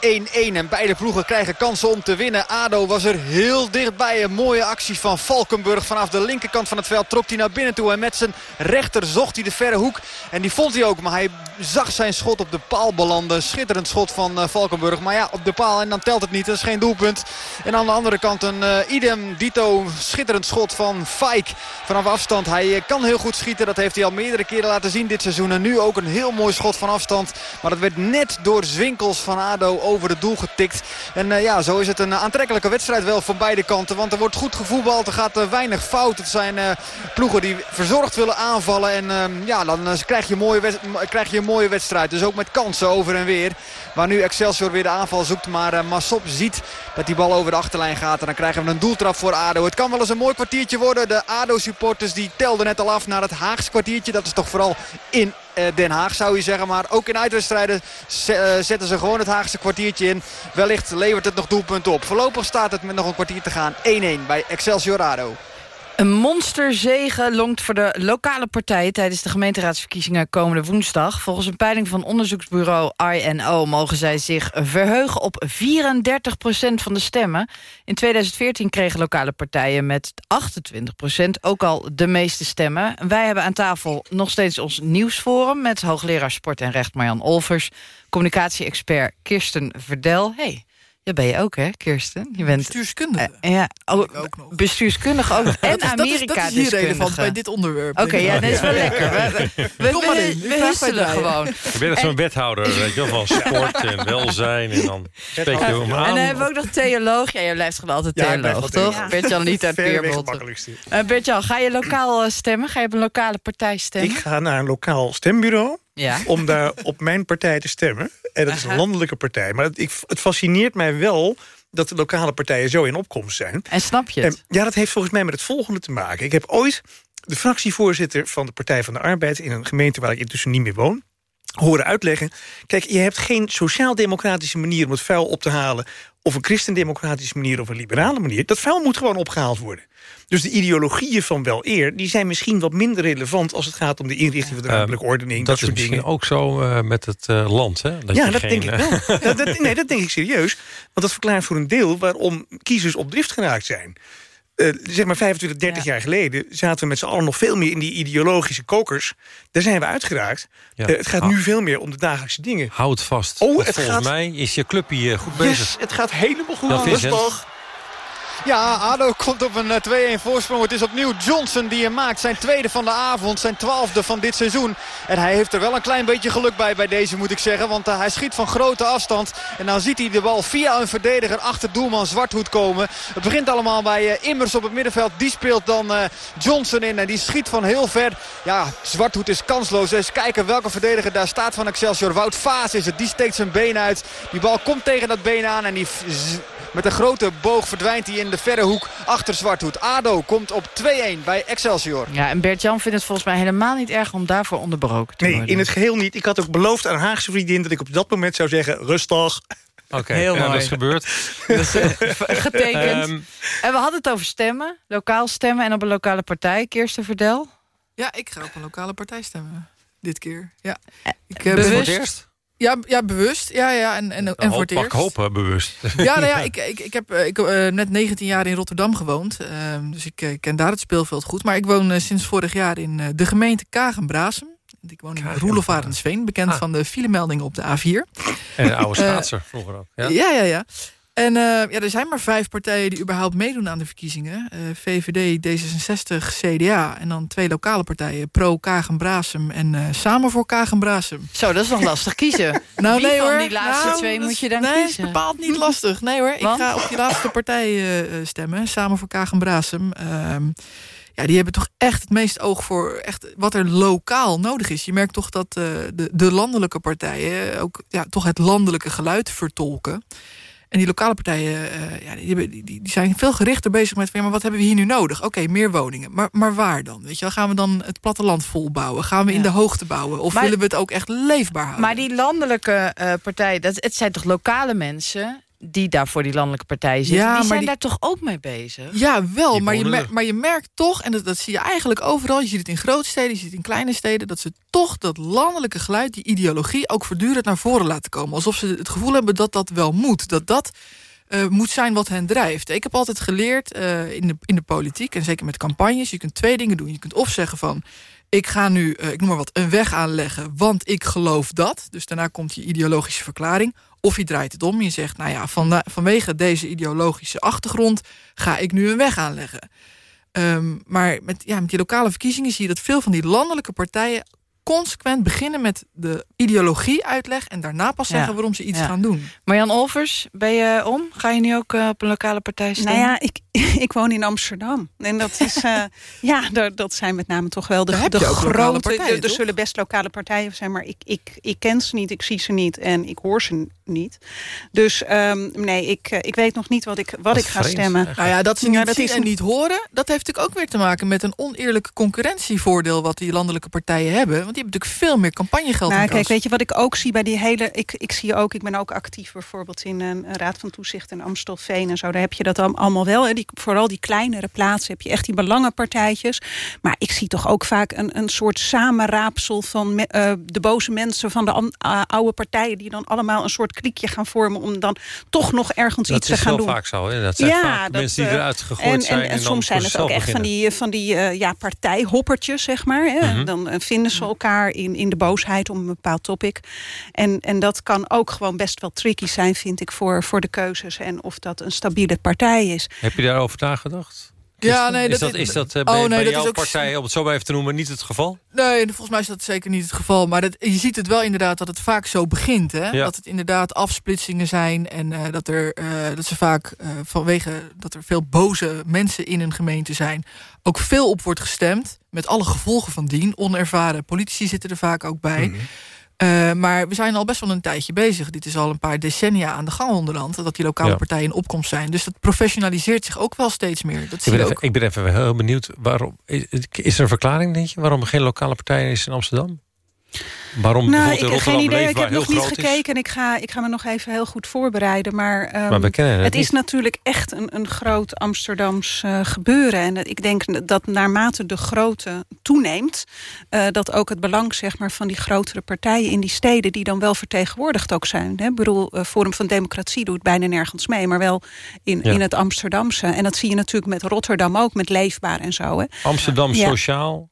S17: en beide ploegen krijgen kansen om te winnen. ADO was er heel dichtbij. Een mooie actie van Valkenburg. Vanaf de linkerkant van het veld trok hij naar binnen toe. En met zijn rechter zocht hij de verre hoek. En die vond hij ook. Maar hij zag zijn schot op de paal belanden. Schitterend schot van uh, Valkenburg. Maar ja, op de paal en dan telt het niet. Dat is geen doelpunt. En aan de andere kant een uh, idem dito schitterend schot van Fijk. Vanaf afstand. Hij kan heel goed schieten. Dat heeft hij al meerdere keren laten zien dit seizoen. En nu ook een heel mooi schot van afstand. Maar dat werd net door Zwinkels van ADO over het doel getikt. En uh, ja, zo is het een aantrekkelijke wedstrijd wel van beide kanten. Want er wordt goed gevoetbald. Er gaat uh, weinig fout. Het zijn uh, ploegen die verzorgd willen aanvallen. En ja, dan krijg, je een mooie krijg je een mooie wedstrijd. Dus ook met kansen over en weer. Waar nu Excelsior weer de aanval zoekt. Maar Massop ziet dat die bal over de achterlijn gaat. En dan krijgen we een doeltrap voor ADO. Het kan wel eens een mooi kwartiertje worden. De ADO-supporters die telden net al af naar het Haagse kwartiertje. Dat is toch vooral in Den Haag zou je zeggen. Maar ook in uitwedstrijden zetten ze gewoon het Haagse kwartiertje in. Wellicht levert het nog doelpunten op. Voorlopig staat het met nog een kwartier te gaan. 1-1 bij Excelsior ADO.
S13: Een monsterzege longt voor de lokale partij... tijdens de gemeenteraadsverkiezingen komende woensdag. Volgens een peiling van onderzoeksbureau INO... mogen zij zich verheugen op 34% van de stemmen. In 2014 kregen lokale partijen met 28% ook al de meeste stemmen. Wij hebben aan tafel nog steeds ons nieuwsforum... met hoogleraar sport en recht Marjan Olvers... communicatie-expert Kirsten Verdel. Hey. Dat ben je ook, hè, Kirsten? Je bent
S16: bestuurskundige.
S13: Uh, ja, oh, ook nog. bestuurskundige ook. [laughs] En Amerika
S16: dat is, dat is hier relevant bij dit onderwerp.
S13: Oké, okay, ja, dat is wel lekker. We, we, gewoon.
S12: Je bent echt zo'n wethouder, weet je wel, van sport [laughs] en welzijn. En dan spreek je om aan.
S13: En dan hebben we ook nog theoloog. Ja, je blijft gewoon altijd theoloog, toch? Ja. Bert-Jan niet uit Peerbolt. Uh, Bert-Jan, ga je lokaal uh, stemmen? Ga je op een lokale partij stemmen?
S15: Ik ga naar een lokaal stembureau. Ja. om daar op mijn partij te stemmen. En dat is een landelijke partij. Maar het, het fascineert mij wel dat de lokale partijen zo in opkomst zijn.
S13: En snap je het?
S15: ja, dat heeft volgens mij met het volgende te maken. Ik heb ooit de fractievoorzitter van de Partij van de Arbeid... in een gemeente waar ik intussen niet meer woon horen uitleggen. Kijk, je hebt geen sociaal-democratische manier om het vuil op te halen... of een christendemocratische manier of een liberale manier. Dat vuil moet gewoon opgehaald worden. Dus de ideologieën van wel eer... die zijn misschien wat minder relevant... als het gaat om de inrichting van de ruimtelijke uh, ordening.
S12: Dat,
S15: dat
S12: is misschien
S15: dingen.
S12: ook zo uh, met het uh, land, hè?
S15: Dat ja, dat geen, denk ik wel. [laughs] dat, dat, nee, dat denk ik serieus. Want dat verklaart voor een deel... waarom kiezers op drift geraakt zijn. Uh, zeg maar 25, 30 ja. jaar geleden zaten we met z'n allen nog veel meer in die ideologische kokers. Daar zijn we uitgeraakt. Ja. Uh, het gaat nu veel meer om de dagelijkse dingen.
S12: Houd vast.
S15: Oh,
S12: het volgens
S15: gaat...
S12: mij is je clubje goed bezig.
S15: Yes, het gaat helemaal goed.
S12: Ja,
S17: Ja, ADO komt op een 2-1 voorsprong. Het is opnieuw Johnson die hem maakt. Zijn tweede van de avond, zijn twaalfde van dit seizoen. En hij heeft er wel een klein beetje geluk bij bij deze moet ik zeggen. Want hij schiet van grote afstand. En dan ziet hij de bal via een verdediger achter doelman Zwarthoed komen. Het begint allemaal bij Immers op het middenveld. Die speelt dan Johnson in en die schiet van heel ver. Ja, Zwarthoed is kansloos. Dus kijken welke verdediger daar staat van Excelsior. Wout Vaas is het. Die steekt zijn been uit. Die bal komt tegen dat been aan en die met een grote boog verdwijnt hij in de verre hoek achter Zwarthoed. ADO komt op 2-1 bij Excelsior.
S13: Ja, en Bert-Jan vindt het volgens mij helemaal niet erg om daarvoor onderbroken te
S15: nee,
S13: worden.
S15: Nee, in het geheel niet. Ik had ook beloofd aan een Haagse vriendin dat ik op dat moment zou zeggen... rustig.
S12: Oké, Heel ja, mooi. [laughs] dat is gebeurd.
S13: Dat is, getekend. Um, en we hadden het over stemmen. Lokaal stemmen en op een lokale partij. Kirsten Verdel.
S16: Ja, ik ga op een lokale partij stemmen. Dit keer. Ja.
S13: Ik, uh, bewust?
S16: Ja, ja, bewust. Ja, ja, en, en, en voor het eerst.
S12: hopen, bewust.
S16: Ja, nou ja, [laughs] ik, ik, ik heb ik, uh, net 19 jaar in Rotterdam gewoond. Uh, dus ik uh, ken daar het speelveld goed. Maar ik woon sinds vorig jaar in de gemeente Kagen-Brasem. Ik woon in Roelofarensveen, bekend ah. van de filemeldingen op de A4.
S12: En de oude schaatser vroeger ook.
S16: Ja, ja, ja. ja. En uh, ja, er zijn maar vijf partijen die überhaupt meedoen aan de verkiezingen. Uh, VVD, D66, CDA en dan twee lokale partijen. Pro, Kagen, Brasem en uh, Samen voor Kagen, Brasem.
S13: Zo, dat is nog lastig kiezen. [laughs]
S16: nou,
S13: Wie
S16: nee,
S13: van
S16: hoor.
S13: die laatste
S16: nou,
S13: twee moet je dan
S16: nee,
S13: kiezen?
S16: Nee, bepaald niet lastig. Nee hoor,
S13: Want?
S16: ik ga op die laatste partij stemmen. Samen voor Kagen, Brasem. Ehm, ja, die hebben toch echt het meest oog voor echt wat er lokaal nodig is. Je merkt toch dat de, de landelijke partijen ook ja, toch het landelijke geluid vertolken. En die lokale partijen uh, ja, die, die, die, zijn veel gerichter bezig met... Ja, maar wat hebben we hier nu nodig? Oké, meer woningen. Maar, maar waar dan? Weet je wel? Gaan we dan het platteland volbouwen? Gaan we ja. in de hoogte bouwen? Of
S13: maar,
S16: willen we het ook echt leefbaar houden?
S13: Maar die landelijke uh, partijen, dat, het zijn toch lokale mensen die daar voor die landelijke partijen zitten,
S16: Ja,
S13: die zijn
S16: die-
S13: daar toch ook mee bezig?
S16: Ja, wel, maar je,
S13: wonen
S16: mer-
S13: er.
S16: maar je merkt toch, en dat, dat zie je eigenlijk overal... je ziet het in grote steden, je ziet het in kleine steden... dat ze toch dat landelijke geluid, die ideologie... ook voortdurend naar voren laten komen. Alsof ze het gevoel hebben dat dat wel moet. Dat dat eh, moet zijn wat hen drijft. Ik heb altijd geleerd eh, in, de, in de politiek, en zeker met campagnes... je kunt twee dingen doen. Je kunt of zeggen van... ik ga nu, eh, ik noem maar wat, een weg aanleggen... want ik geloof dat. Dus daarna komt je ideologische verklaring... Of je draait het om. Je zegt, nou ja, van, vanwege deze ideologische achtergrond ga ik nu een weg aanleggen. Ehm, maar met, ja, met die lokale verkiezingen zie je dat veel van die landelijke partijen consequent beginnen met de ideologie uitleg en daarna pas
S13: Ja,
S16: zeggen waarom ze iets
S13: ja.
S16: gaan doen.
S13: Marjan Olvers, ben je om? Ga je nu ook eh, op een lokale partij stemmen?
S14: Nou ja, ik, [laughs] ik woon in Amsterdam. En dat is, [laughs] eh, ja, dat, dat zijn met name toch wel de,
S16: Daar
S14: de grote.
S16: partijen,
S14: er- er zullen best lokale partijen zijn, maar ik, ik, ik ken ze niet, ik zie ze niet en ik hoor ze niet. Dus ehm, nee, ik, eh, ik weet nog niet wat ik, wat ik ga stemmen.
S16: Nou ja, dat ze niet
S14: Ja, dat
S16: zien
S14: is
S16: en niet horen... dat heeft natuurlijk ook weer te maken met een oneerlijk concurrentievoordeel... wat die landelijke partijen hebben. Want die hebben natuurlijk veel meer campagnegeld
S14: Nou, kijk, weet je wat ik ook zie bij die hele. Ik, ik zie ook, ik ben ook actief bijvoorbeeld in een, een raad van toezicht in Amstelveen en zo. Daar heb je dat al- allemaal wel. Hè. Die, vooral die kleinere plaatsen heb je echt die belangenpartijtjes. Maar ik zie toch ook vaak een, een soort samenraapsel van me- eh, de boze mensen van de an- eh, oude partijen. die dan allemaal een soort kliekje gaan vormen. om dan toch nog ergens
S12: Dat
S14: iets te
S12: is
S14: gaan
S12: wel
S14: doen.
S12: vaak zo. Hè? Dat zijn vaak mensen die
S14: eh,
S12: eruit gegooid
S14: en,
S12: zijn.
S14: En, en,
S12: dan
S14: soms zijn het ook echt van die, van die eh, ja, partijhoppertjes, zeg maar. Hè.
S12: Mhm.
S14: Dan eh, vinden ze elkaar in, in de boosheid om een bepaald topic. En, en dat kan ook gewoon best wel tricky zijn, vind ik, voor, voor de keuzes. En of dat een stabiele partij is.
S12: Heb je daarover nagedacht?
S16: Ja, nee,
S12: is
S16: dat
S12: dat,
S16: is-
S12: is dat eh,
S16: Oh,
S12: bij,
S16: nee,
S12: bij
S16: dat
S12: jouw
S16: is ook-
S12: partij, om het zo maar even te noemen, niet het geval?
S16: Nee, volgens mij is dat zeker niet het geval. Maar dat, je ziet het wel inderdaad dat het vaak zo begint. Hè?
S12: Ja.
S16: Dat het inderdaad afsplitsingen zijn. En eh, dat, er, eh, dat ze vaak vanwege dat er veel boze mensen in een gemeente zijn... ook veel op wordt gestemd. Met alle gevolgen van dien. Onervaren politici zitten er vaak ook bij.
S12: Mhm.
S16: Eh, maar we zijn al best wel een tijdje bezig. Dit is al een paar decennia aan de gang onderhand. Dat die lokale
S12: Ja.
S16: partijen in opkomst zijn. Dus dat professionaliseert zich ook wel steeds meer. Dat
S12: Ik
S16: zie
S12: ben, even, ik ben even heel benieuwd. Waarom, is, is er een verklaring, denk je? Waarom er geen lokale partij is in Amsterdam? Waarom
S14: Nou, ik heb geen
S12: Rotterdam
S14: idee. Ik heb nog niet gekeken. En ik ga, ik ga me nog even heel goed voorbereiden. Maar, ehm,
S12: Maar we kennen het
S14: het is natuurlijk echt een, een groot Amsterdams eh, gebeuren. En ik denk dat naarmate de grootte toeneemt... eh, dat ook het belang zeg maar, van die grotere partijen in die steden... die dan wel vertegenwoordigd ook zijn. Hè? Ik bedoel, eh, Forum van Democratie doet bijna nergens mee... maar wel in,
S12: Ja.
S14: in het Amsterdamse. En dat zie je natuurlijk met Rotterdam ook, met Leefbaar en zo. Hè?
S12: Amsterdam
S14: Ja.
S12: Sociaal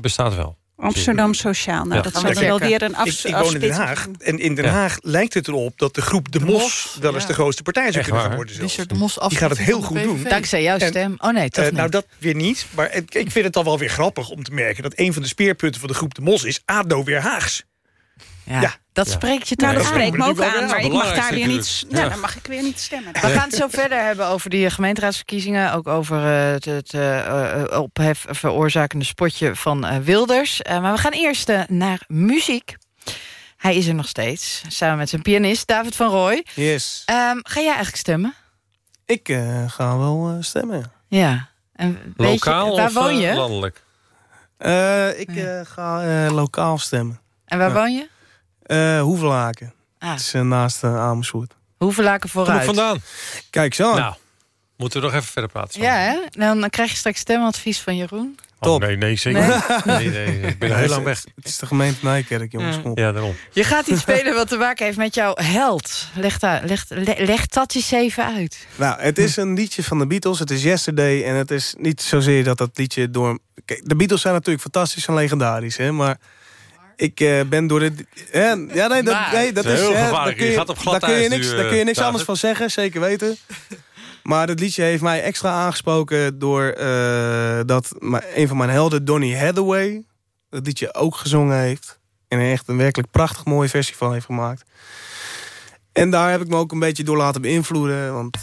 S12: bestaat wel.
S14: Amsterdam Sociaal. Nou, dat zal wel weer een
S15: af, ik, ik woon in Den Haag. En in Den Haag lijkt het erop dat de groep De Mos... wel eens de grootste partij zou kunnen worden. Zelfs.
S16: De Mos
S15: Die gaat het heel goed doen.
S13: Dankzij jouw stem. Oh nee, toch uh,
S15: Nou, dat weer niet. Maar ik vind het dan wel weer grappig om te merken... dat een van de speerpunten van de groep De Mos is ADO weer Haags.
S13: Ja, dat spreekt je
S14: nou,
S13: dat
S14: spreekt me ook aan, maar ik mag daar weer niet, nou, dan mag ik weer niet stemmen.
S13: We gaan het zo verder hebben over die gemeenteraadsverkiezingen. Ook over uh, het, het uh, ophef veroorzakende spotje van Wilders. maar we gaan eerst naar muziek. Hij is er nog steeds, samen met zijn pianist David van Rooij.
S24: Yes.
S13: Um, ga jij eigenlijk stemmen?
S24: Ik ga wel stemmen.
S13: Ja. En
S12: Lokaal
S13: je, waar
S12: of
S13: woon je?
S12: landelijk?
S24: ik ga lokaal stemmen.
S13: En waar woon je?
S24: Uh, Hoevelaken.
S13: Ah.
S24: Het is uh, naast uh, Amersfoort.
S13: Hoevelaken vooruit.
S12: Kom vandaan?
S24: Kijk zo.
S12: Nou, moeten we nog even verder praten.
S13: Ja, hè? Dan, dan krijg je straks stemadvies van Jeroen.
S12: Oh, Top. nee, nee, zeker nee? nee, nee, ik ben [laughs] heel lang weg.
S24: Het is de gemeente Nijkerk, jongens. Ja.
S12: ja, daarom.
S13: Je gaat iets spelen wat te maken heeft met jouw held. Leg, daar, leg, leg dat eens even uit.
S24: Nou, het is een liedje van de Beatles. Het is Yesterday. En het is niet zozeer dat dat liedje door... Kijk, de Beatles zijn natuurlijk fantastisch en legendarisch, hè. Maar ik uh, ben door de... ja, nee, dat, nee, dat is...
S12: Heel
S24: hè,
S12: daar kun je, je gaat op
S24: daar kun je niks,
S12: nu,
S24: daar kun je niks
S12: David.
S24: anders van zeggen, zeker weten. Maar dat liedje heeft mij extra aangesproken door uh, dat een van mijn helden, Donny Hathaway, dat liedje ook gezongen heeft. En er echt een werkelijk prachtig mooie versie van heeft gemaakt. En daar heb ik me ook een beetje door laten beïnvloeden. Want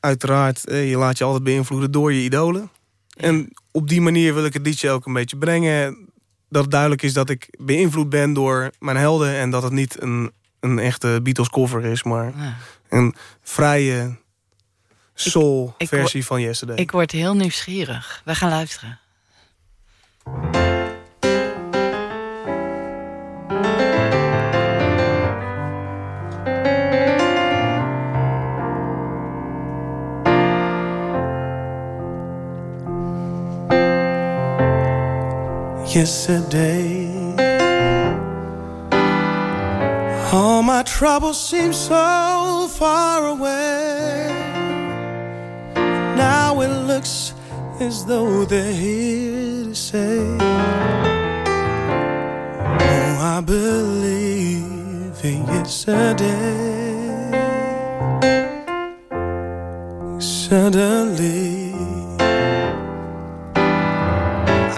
S24: uiteraard, eh, je laat je altijd beïnvloeden door je idolen. En op die manier wil ik het liedje ook een beetje brengen dat het duidelijk is dat ik beïnvloed ben door mijn helden... en dat het niet een, een echte Beatles cover is, maar
S13: ja.
S24: een vrije soul versie van Yesterday.
S13: Ik word heel nieuwsgierig. We gaan luisteren.
S19: Yesterday. All my troubles seem so far away. Now it looks as though they're here to say, Oh, I believe in yesterday. Suddenly.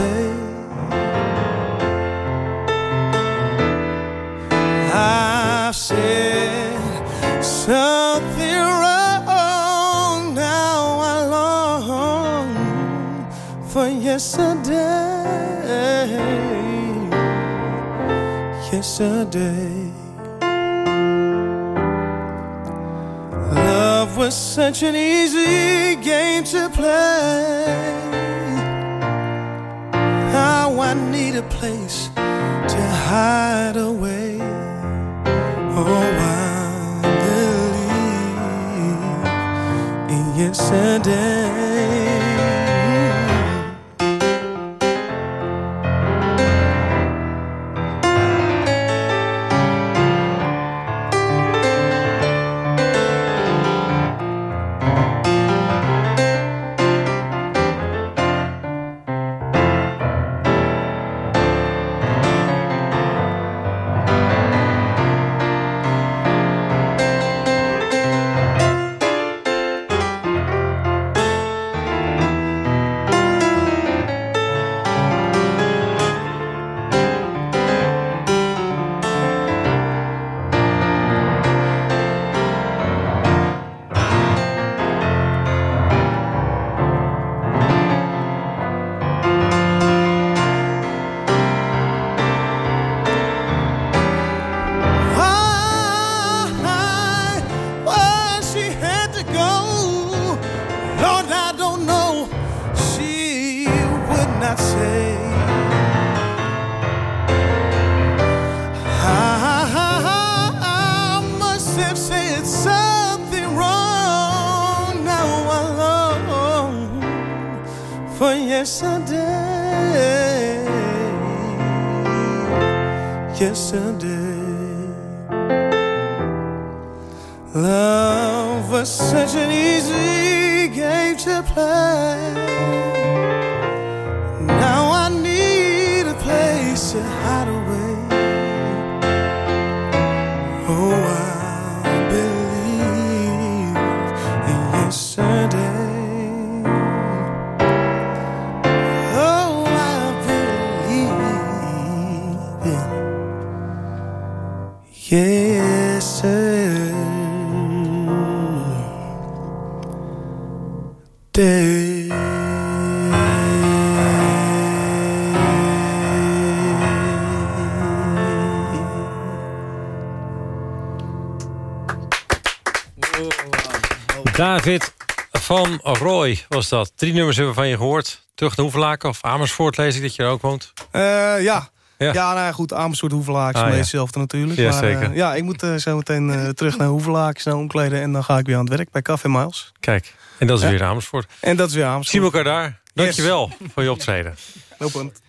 S19: Say. I've said something wrong. Now I long for yesterday. Yesterday. Love was such an easy game to play. Need a place to hide away. Oh, I believe in yesterday.
S25: Yesterday. Love was such an easy game to play. Now I need a place to hide
S12: van Roy was dat. Drie nummers hebben we van je gehoord. Terug naar Hoevelaken of Amersfoort lees ik dat je er ook woont.
S19: Eh, ja.
S12: Ja.
S19: Ja, nou ja, goed, Amersfoort, Hoevelaak is
S12: Ah, ja.
S19: hetzelfde natuurlijk.
S12: Ja,
S19: maar,
S12: zeker.
S19: eh, ja, ik moet eh, zo meteen eh, terug naar Hoevelaak, snel omkleden... en dan ga ik weer aan het werk bij Café Miles.
S12: Kijk, en dat is
S19: Ja.
S12: weer Amersfoort.
S19: En dat is weer Amersfoort.
S12: Zien we elkaar daar. Dankjewel voor je optreden.
S19: No punt.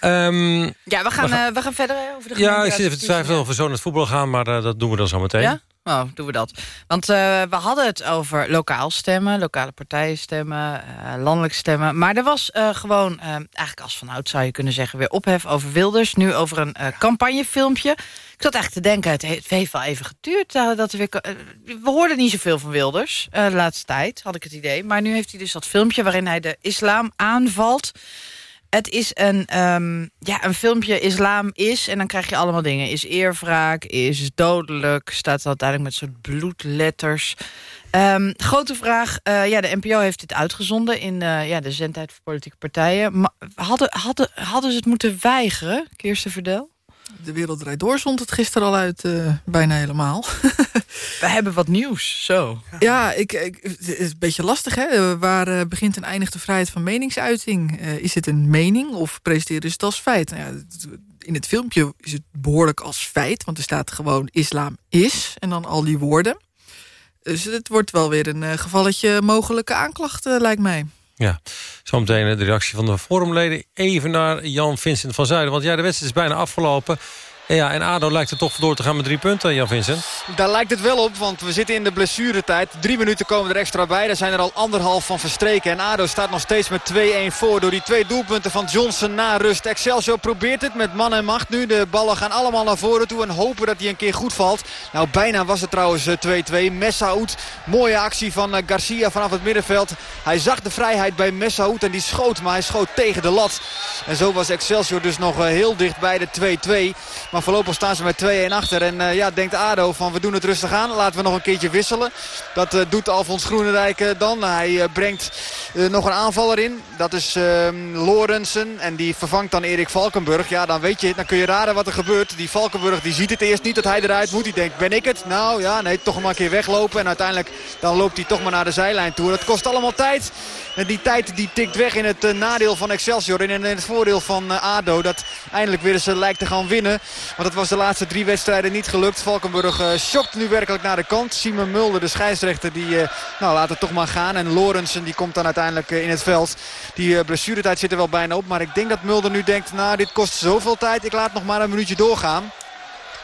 S12: Ehm,
S13: Ja, we gaan,
S12: We gaan-
S13: eh, we gaan verder over de
S12: ja, ik zit even te twijfelen of we zo naar het voetbal gaan, maar eh, dat doen we dan zo meteen.
S13: Oh, doen we dat. Want eh, we hadden het over lokaal stemmen, lokale partijen stemmen, eh, landelijk stemmen. Maar er was eh, gewoon, eigenlijk als vanuit zou je kunnen zeggen... weer ophef over Wilders, nu over een campagnefilmpje. Ik zat eigenlijk te denken, het heeft, wel even geduurd. dat we hoorden niet zoveel van Wilders de laatste tijd, had ik het idee. Maar nu heeft hij dus dat filmpje waarin hij de islam aanvalt... Het is een, ehm, ja, een filmpje islam is en dan krijg je allemaal dingen. Is eerwraak, is dodelijk, staat uiteindelijk met soort bloedletters. Ehm, grote vraag, eh, ja, de NPO heeft dit uitgezonden in eh, ja, de zendtijd voor politieke partijen. Maar hadden, hadden, hadden ze het moeten weigeren, Kirsten Verdel?
S16: De Wereld Draait Door zond het gisteren al uit, eh, bijna helemaal. [laughs]
S13: We hebben wat nieuws, zo.
S16: Ja, ik, ik, het is een beetje lastig. Hè? Waar eh, begint en eindigt de vrijheid van meningsuiting? Eh, is het een mening of presenteren ze het als feit? Nou ja, in het filmpje is het behoorlijk als feit. Want er staat gewoon islam is en dan al die woorden. Dus het wordt wel weer een gevalletje mogelijke aanklachten, lijkt mij.
S12: Ja, zometeen de reactie van de forumleden. Even naar Jan Vincent van Zuiden. Want ja, de wedstrijd is bijna afgelopen. Ja, en ADO lijkt er toch door te gaan met drie punten, Jan Vincent.
S17: Daar lijkt het wel op, want we zitten in de blessuretijd. Drie minuten komen er extra bij. Daar zijn er al anderhalf van verstreken. En ADO staat nog steeds met 2-1 voor door die twee doelpunten van Johnson na rust. Excelsior probeert het met man en macht nu. De ballen gaan allemaal naar voren toe en hopen dat hij een keer goed valt. Nou, bijna was het trouwens eh, 2-2. Messaoud, mooie actie van eh, Garcia vanaf het middenveld. Hij zag de vrijheid bij Messaoud en die schoot, maar hij schoot tegen de lat. En zo was Excelsior dus nog eh, heel dicht bij de 2-2. Maar voorlopig staan ze met 2-1 achter. En eh, ja, denkt ADO van we doen het rustig aan. Laten we nog een keertje wisselen. Dat eh, doet Alfons Groenendijk eh, dan. Hij brengt nog een aanvaller in. Dat is ehm Lorensen. En die vervangt dan Erik Valkenburg. Ja, dan weet je, dan kun je raden wat er gebeurt. Die Valkenburg die ziet het eerst niet dat hij eruit moet. Die denkt, ben ik het? Nou ja, nee, toch maar een keer weglopen. En uiteindelijk dan loopt hij toch maar naar de zijlijn toe. Dat kost allemaal tijd. En die tijd die tikt weg in het eh, nadeel van Excelsior. En in het voordeel van eh, ADO. Dat eindelijk weer eens eh, lijkt te gaan winnen. Want het was de laatste drie wedstrijden niet gelukt. Valkenburg eh schokt nu werkelijk naar de kant. Simon Mulder, de scheidsrechter, die eh, nou, laat het toch maar gaan. En Lorensen die komt dan uiteindelijk eh, in het veld. Die eh, blessuretijd zit er wel bijna op. Maar ik denk dat Mulder nu denkt, nou dit kost zoveel tijd. Ik laat nog maar een minuutje doorgaan.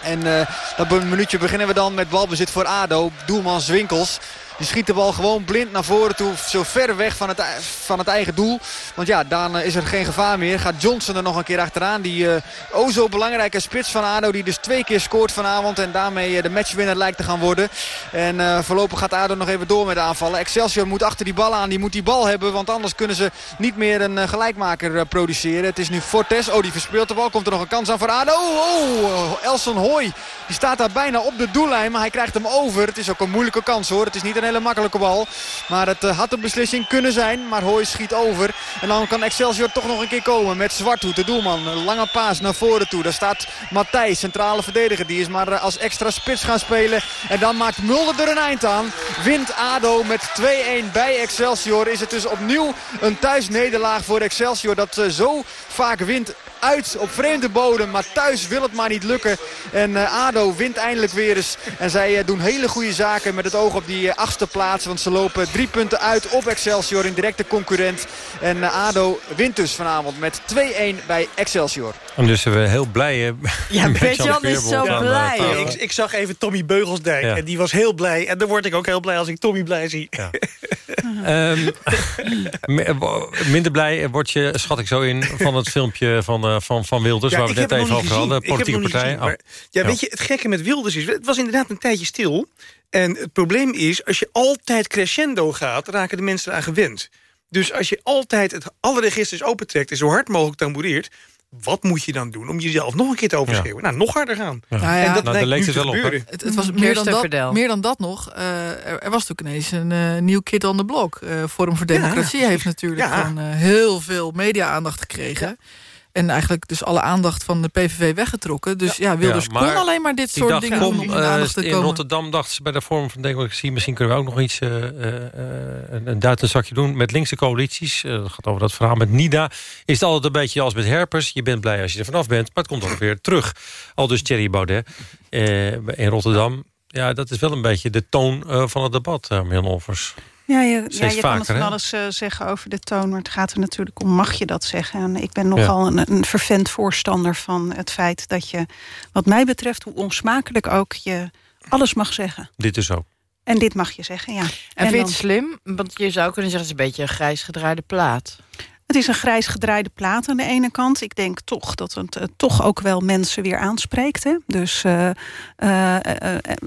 S17: En eh, dat minuutje beginnen we dan met balbezit voor ADO. Doelman Zwinkels. Die schiet de bal gewoon blind naar voren toe. Zo ver weg van het, van het eigen doel. Want ja, dan eh, is er geen gevaar meer. Gaat Johnson er nog een keer achteraan. Die eh o zo belangrijke spits van ADO. Die dus twee keer scoort vanavond. En daarmee eh, de matchwinner lijkt te gaan worden. En voorlopig gaat ADO nog even door met aanvallen. Excelsior moet achter die bal aan. Die moet die bal hebben. Want anders kunnen ze niet meer een gelijkmaker produceren. Het is nu Fortes. Oh, die verspeelt de bal. Komt er nog een kans aan voor ADO. Oh, oh, Elson Hoy. Die staat daar bijna op de doellijn. Maar hij krijgt hem over. Het is ook een moeilijke kans hoor. Het is niet een hele makkelijke bal. Maar het eh, had een beslissing kunnen zijn. Maar Hoy schiet over. En dan kan Excelsior toch nog een keer komen met Zwarthoed, de doelman. Lange paas naar voren toe. Daar staat Matthijs, centrale verdediger. Die is maar eh, als extra spits gaan spelen. En dan maakt Mulder er een eind aan. Wint ADO met 2-1 bij Excelsior. Is het dus opnieuw een thuisnederlaag voor Excelsior. Dat eh, zo vaak wint uit op vreemde bodem. Maar thuis wil het maar niet lukken. En ADO wint eindelijk weer eens. En zij doen hele goede zaken met het oog op die achtste plaats. Want ze lopen drie punten uit op Excelsior in directe concurrent. En ADO wint dus vanavond met 2-1 bij Excelsior.
S12: En dus zijn we heel blij.
S13: Ja, [laughs] Bert-Jan is zo blij.
S15: Ik, ik, zag even Tommy Beugelsdijk en die was heel blij. En dan word ik ook heel blij als ik Tommy blij zie. Ja. [laughs] [laughs]
S12: um, minder blij word je, schat ik zo in, van het filmpje van, uh, van, van Wilders... waar we net even over hadden, politieke partij.
S15: Gezien, maar, ja, weet je, het gekke met Wilders is... het was inderdaad een tijdje stil. En het probleem is, als je altijd crescendo gaat... raken de mensen eraan gewend. Dus als je altijd het, alle registers opentrekt... en zo hard mogelijk tamboureert wat moet je dan doen om jezelf nog een keer te overschreeuwen? Nou, nog harder gaan.
S16: Ja. Nou ja, en dat nou, lijkt nu te wel gebeuren. Op, het, het, was meer dan, dat, meer dan dat nog. Uh, er, er, was natuurlijk ineens een uh, nieuw kid on the block. Uh, Forum voor Democratie heeft natuurlijk gewoon heel veel media-aandacht gekregen. En eigenlijk dus alle aandacht van de PVV weggetrokken. Dus ja, Wilders ja, kon alleen maar dit soort dingen om in aandacht te
S12: in komen. In Rotterdam dachten ze bij de vorm van democratie... misschien kunnen we ook nog iets, uh, uh, een zakje doen met linkse coalities. Dat gaat over dat verhaal met NIDA. Is het altijd een beetje als met herpers. Je bent blij als je er vanaf bent, maar het komt ook weer terug. Al dus Thierry Baudet in Rotterdam. Ja, dat is wel een beetje de toon van het debat, Milan Offers.
S14: Ja, je, ja, je kan het van alles uh, zeggen over de toon, maar het gaat er natuurlijk om, mag je dat zeggen? En ik ben nogal een, een vervent voorstander van het feit dat je, wat mij betreft, hoe onsmakelijk ook, je alles mag zeggen.
S12: Dit is ook.
S14: En dit mag je zeggen, ja. En,
S13: en vind je het slim? Want je zou kunnen zeggen, het is een beetje een grijs gedraaide plaat.
S14: Het is een grijs gedraaide plaat aan de ene kant. Ik denk toch dat het uh, toch ook wel mensen weer aanspreekt. Hè? Dus, uh, uh,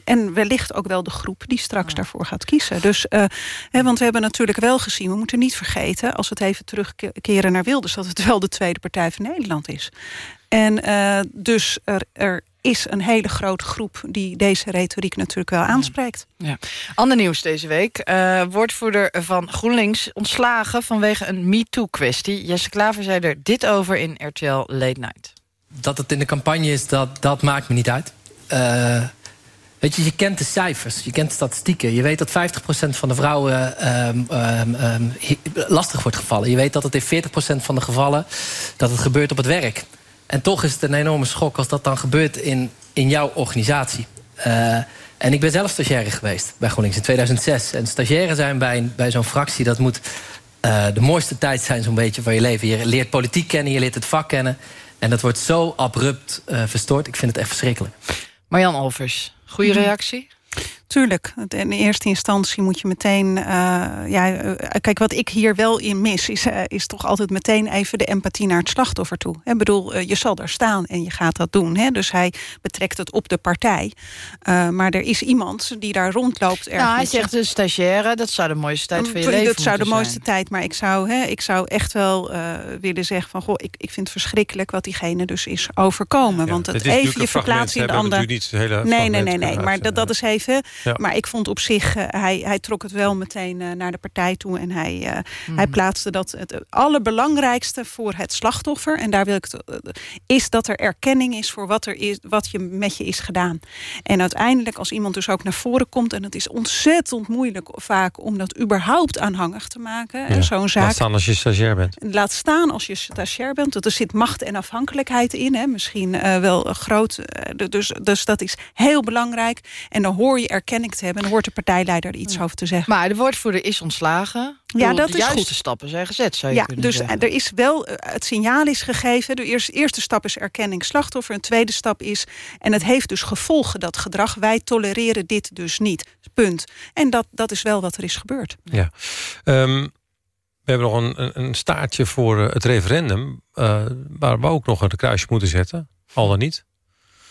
S14: en wellicht ook wel de groep die straks daarvoor gaat kiezen. Dus, hè, want we hebben natuurlijk wel gezien, we moeten niet vergeten... als we het even terugkeren naar Wilders... dat het wel de tweede partij van Nederland is. En dus er, er is een hele grote groep die deze retoriek natuurlijk wel aanspreekt.
S13: Ja. Ander nieuws deze week. Uh, woordvoerder van GroenLinks ontslagen vanwege een MeToo-kwestie. Jesse Klaver zei er dit over in RTL Late Night.
S26: Dat het in de campagne is, dat, dat maakt me niet uit. Uh, weet je, je kent de cijfers, je kent de statistieken. Je weet dat 50% van de vrouwen um, um, um, lastig wordt gevallen. Je weet dat het in 40% van de gevallen dat het gebeurt op het werk. En toch is het een enorme schok als dat dan gebeurt in, in jouw organisatie. Uh, en ik ben zelf stagiaire geweest bij GroenLinks in 2006. En stagiaire zijn bij, bij zo'n fractie, dat moet uh, de mooiste tijd zijn zo'n beetje van je leven. Je leert politiek kennen, je leert het vak kennen. En dat wordt zo abrupt uh, verstoord. Ik vind het echt verschrikkelijk.
S13: Marjan Olvers, goede mhm. reactie?
S14: Tuurlijk. In eerste instantie moet je meteen... Uh, ja, uh, kijk, wat ik hier wel in mis... Is, uh, is toch altijd meteen even de empathie naar het slachtoffer toe. Ik bedoel, je zal daar staan en je gaat dat doen. Hè? Dus hij betrekt het op de partij. maar er is iemand die daar rondloopt.
S13: Ergens. Nou, hij zegt de stagiaire, dat zou de mooiste tijd van je leven
S14: Dat zou de mooiste tijd, maar ik zou, hè, ik zou echt wel willen zeggen... van, goh, ik, ik vind het verschrikkelijk wat diegene dus is overkomen. Ja, want het even je verplaatsen in de ander... Nee, nee, nee, nee, maar dat, dat is even... Maar ik vond op zich, uh, hij, hij trok het wel meteen uh, naar de partij toe. En hij, uh, mm. hij plaatste dat het allerbelangrijkste voor het slachtoffer. En daar wil ik het, is dat er erkenning is voor wat, er is, wat je met je is gedaan. En uiteindelijk als iemand dus ook naar voren komt. En het is ontzettend moeilijk vaak om dat überhaupt aanhangig te maken. Ja. Zo'n zaak. Laat
S12: staan als je stagiair bent.
S14: Laat staan als je stagiair bent. Dat er zit macht en afhankelijkheid in. Hè. Misschien wel groot. dus, dus dat is heel belangrijk. En dan hoor je erkenning te hebben. En dan hoort de partijleider er iets over te zeggen.
S13: Maar de woordvoerder is ontslagen. Ja, dat de is juiste goed. stappen zijn gezet, zou je
S14: ja, dus er is wel, eh, het signaal is gegeven. De eerste, eerste stap is erkenning slachtoffer. Een tweede stap is, en het heeft dus gevolgen, dat gedrag. Wij tolereren dit dus niet. Punt. En dat, dat is wel wat er is gebeurd.
S12: Ja. Um, we hebben nog een, een staartje voor eh, het referendum... Uh, waar we ook nog een kruisje moeten zetten. Al dan niet.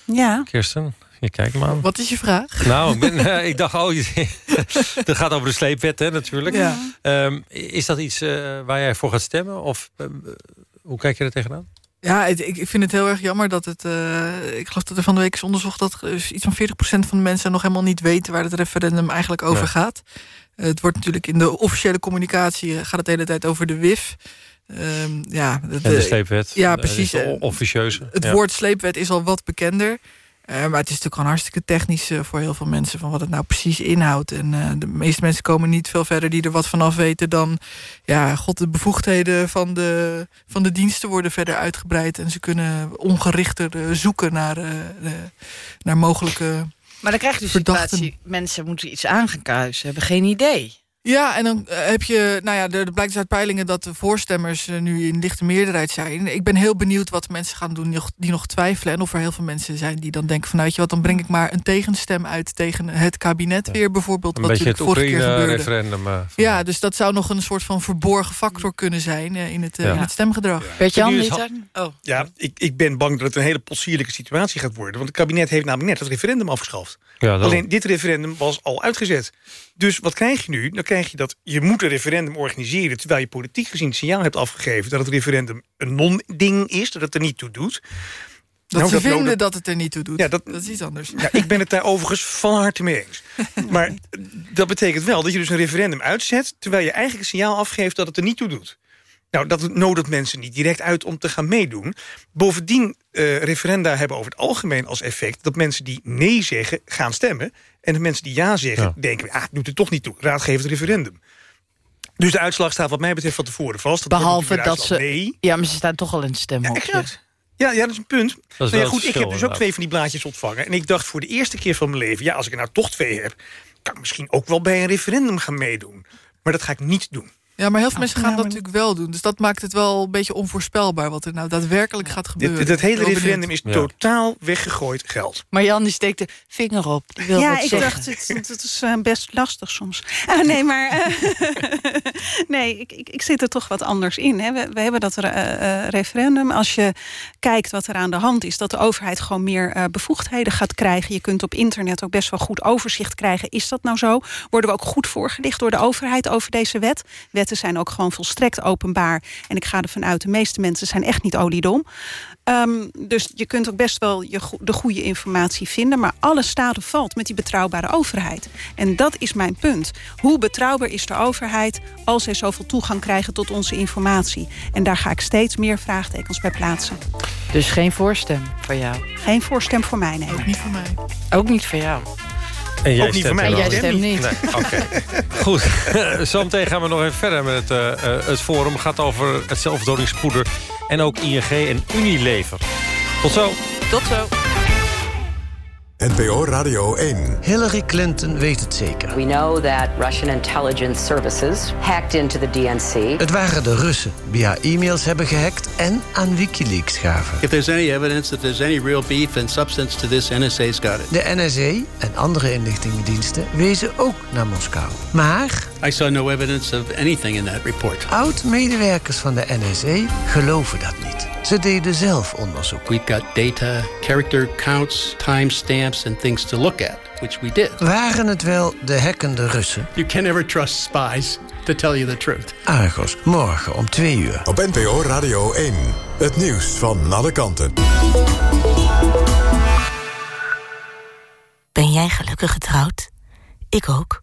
S14: Ja.
S12: Kirsten? Je kijkt maar.
S16: Wat is je vraag?
S12: Nou, ik, ben, [laughs] ik dacht, oh, [laughs] dat gaat over de sleepwet hè, natuurlijk. Ja. Um, is dat iets uh, waar jij voor gaat stemmen? Of uh, hoe kijk je er tegenaan?
S16: Ja, ik, ik vind het heel erg jammer dat het... ik geloof dat er van de week is onderzocht... dat iets van 40% van de mensen nog helemaal niet weten... waar het referendum eigenlijk over gaat. het wordt natuurlijk in de officiële communicatie... gaat het de hele tijd over de WIF... Um, ja,
S12: de, de sleepwet.
S16: Ja, precies.
S12: De officieuze.
S16: Het woord sleepwet is al wat bekender. Maar het is natuurlijk gewoon hartstikke technisch voor heel veel mensen... van wat het nou precies inhoudt. En de meeste mensen komen niet veel verder die er wat vanaf weten... dan, ja, god, de bevoegdheden van de, van de diensten worden verder uitgebreid... en ze kunnen ongerichter zoeken naar, naar mogelijke
S13: maar dan krijg je de situatie, mensen moeten iets aan gaan kruisen, hebben geen idee.
S16: Ja, en dan eh, heb je, nou ja, er, blijkt dus uit peilingen dat de voorstemmers eh, nu in lichte meerderheid zijn. Ik ben heel benieuwd wat mensen gaan doen die nog, twijfelen. En of er heel veel mensen zijn die dan denken vanuit je wat, dan breng ik maar een tegenstem uit tegen het kabinet weer bijvoorbeeld.
S12: Een wat beetje het vorige keer gebeurde. referendum. Uh,
S16: ja, dus dat zou nog een soort van verborgen factor kunnen zijn in, het, in het stemgedrag.
S13: Ja. Jan,
S15: oh. Ja, ik, ik ben bang dat het een hele possierlijke situatie gaat worden. Want het kabinet heeft namelijk net het referendum afgeschaft. Ja, Alleen dit referendum was al uitgezet. Dus wat krijg je nu? Dan krijg je dat je moet een referendum organiseren... terwijl je politiek gezien het signaal hebt afgegeven... dat het referendum een non-ding is, dat het er niet toe doet.
S16: Dat nou, ze vinden dat het er niet toe doet. Ja, dat, dat is iets anders.
S15: Ja, ik ben het daar overigens van harte mee eens. [laughs] maar dat betekent wel dat je dus een referendum uitzet... terwijl je eigenlijk een signaal afgeeft dat het er niet toe doet. Nou, dat nodigt mensen niet direct uit om te gaan meedoen. Bovendien, uh, referenda hebben over het algemeen als effect... dat mensen die nee zeggen, gaan stemmen. En de mensen die ja zeggen, denken... ah, doet het toch niet toe, raadgeef het referendum. Dus de uitslag staat wat mij betreft van tevoren vast.
S13: Dat Behalve dat ze... Nee. Ja, maar ze staan toch al in het stemhokje. Ja,
S15: Ja, ja, dat is een punt. Dat is goed, ik heb dus ook twee van die blaadjes ontvangen. En ik dacht voor de eerste keer van mijn leven... ja, als ik er nou toch twee heb... kan ik misschien ook wel bij een referendum gaan meedoen. Maar dat ga ik niet doen.
S16: Ja, maar heel veel mensen gaan dat natuurlijk wel doen. Dus dat maakt het wel een beetje onvoorspelbaar... wat er nou daadwerkelijk gaat gebeuren.
S15: Dit, het hele referendum is totaal weggegooid geld.
S13: Maar Jan die steekt de vinger op. Die wil
S14: ja, ik dacht, het, het is uh, best lastig soms. Uh, [laughs] nee, maar uh, [laughs] nee, ik, ik, ik, zit er toch wat anders in. Hè. We, we hebben dat referendum. Als je kijkt wat er aan de hand is... dat de overheid gewoon meer bevoegdheden gaat krijgen. Je kunt op internet ook best wel goed overzicht krijgen. Is dat nou zo? Worden we ook goed voorgelicht door de overheid over deze wet? Wet zijn ook gewoon volstrekt openbaar. En ik ga ervan uit, de meeste mensen zijn echt niet oliedom. Um, dus je kunt ook best wel je, de goede informatie vinden. Maar alles staat of valt met die betrouwbare overheid. En dat is mijn punt. Hoe betrouwbaar is de overheid als zij zoveel toegang krijgen tot onze informatie? En daar ga ik steeds meer vraagtekens bij plaatsen.
S13: Dus geen voorstem voor jou?
S14: Geen voorstem voor mij, nee.
S16: Ook niet voor mij.
S13: Ook niet voor jou?
S12: En jij Ook niet voor mij.
S13: Jij stemt niet.
S12: Nee, Oké. [laughs] Goed. [laughs] Zometeen gaan we nog even verder met het, uh, het forum. Het gaat over het zelfdodingspoeder en ook ING en Unilever. Tot zo.
S13: Tot zo.
S11: NPO Radio 1.
S27: Hillary Clinton weet het zeker.
S28: We know that Russian intelligence services hacked into the DNC.
S27: Het waren de Russen die haar e-mails hebben gehackt en aan WikiLeaks gaven.
S29: If there's any evidence that there's any real beef and substance to this, NSA's got it.
S27: De NSA en andere inlichtingendiensten wezen ook naar Moskou. Maar...
S29: I saw no evidence of anything in that report.
S27: Oud-medewerkers van de NSA geloven dat niet. Ze deden zelf onderzoek.
S29: We've got data, character counts, timestamps and things to look at, which we did.
S27: Waren het wel de hackende Russen?
S29: You can never trust spies to tell you the truth.
S27: Argos, morgen om twee uur.
S11: Op NPO Radio 1. Het nieuws van alle kanten.
S30: Ben jij gelukkig getrouwd? Ik ook.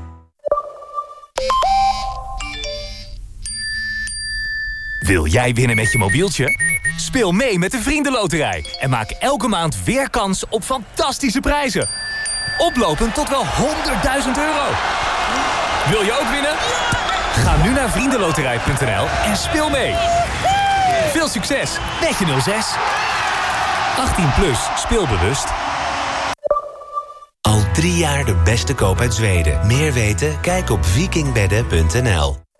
S31: Wil jij winnen met je mobieltje? Speel mee met de Vriendenloterij en maak elke maand weer kans op fantastische prijzen. Oplopend tot wel 100.000 euro. Wil je ook winnen? Ga nu naar vriendenloterij.nl en speel mee. Veel succes met je 06. 18 plus, speelbewust.
S32: Al drie jaar de beste koop uit Zweden. Meer weten? Kijk op vikingbedden.nl.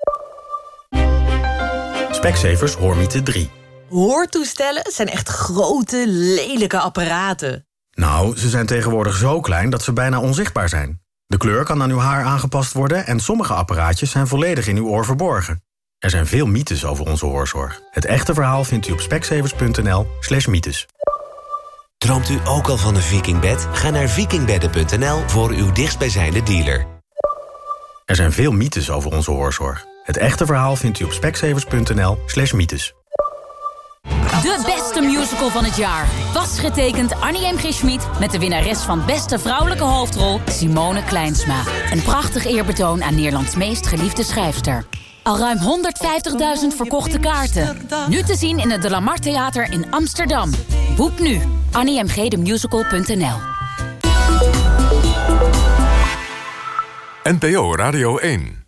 S33: Specsavers Hoormiete 3.
S34: Hoortoestellen zijn echt grote, lelijke apparaten.
S33: Nou, ze zijn tegenwoordig zo klein dat ze bijna onzichtbaar zijn. De kleur kan aan uw haar aangepast worden... en sommige apparaatjes zijn volledig in uw oor verborgen. Er zijn veel mythes over onze hoorzorg. Het echte verhaal vindt u op speksevers.nl slash mythes.
S32: Droomt u ook al van een vikingbed? Ga naar vikingbedden.nl voor uw dichtstbijzijnde dealer.
S33: Er zijn veel mythes over onze hoorzorg. Het echte verhaal vindt u op speksevers.nl slash mythes.
S35: De beste musical van het jaar. Was getekend Annie M. G. Schmid met de winnares van beste vrouwelijke hoofdrol Simone Kleinsma. Een prachtig eerbetoon aan Nederlands meest geliefde schrijfster. Al ruim 150.000 verkochte kaarten. Nu te zien in het De Lamar Theater in Amsterdam. Boek nu. AnnieMGDemusical.nl
S11: NPO Radio 1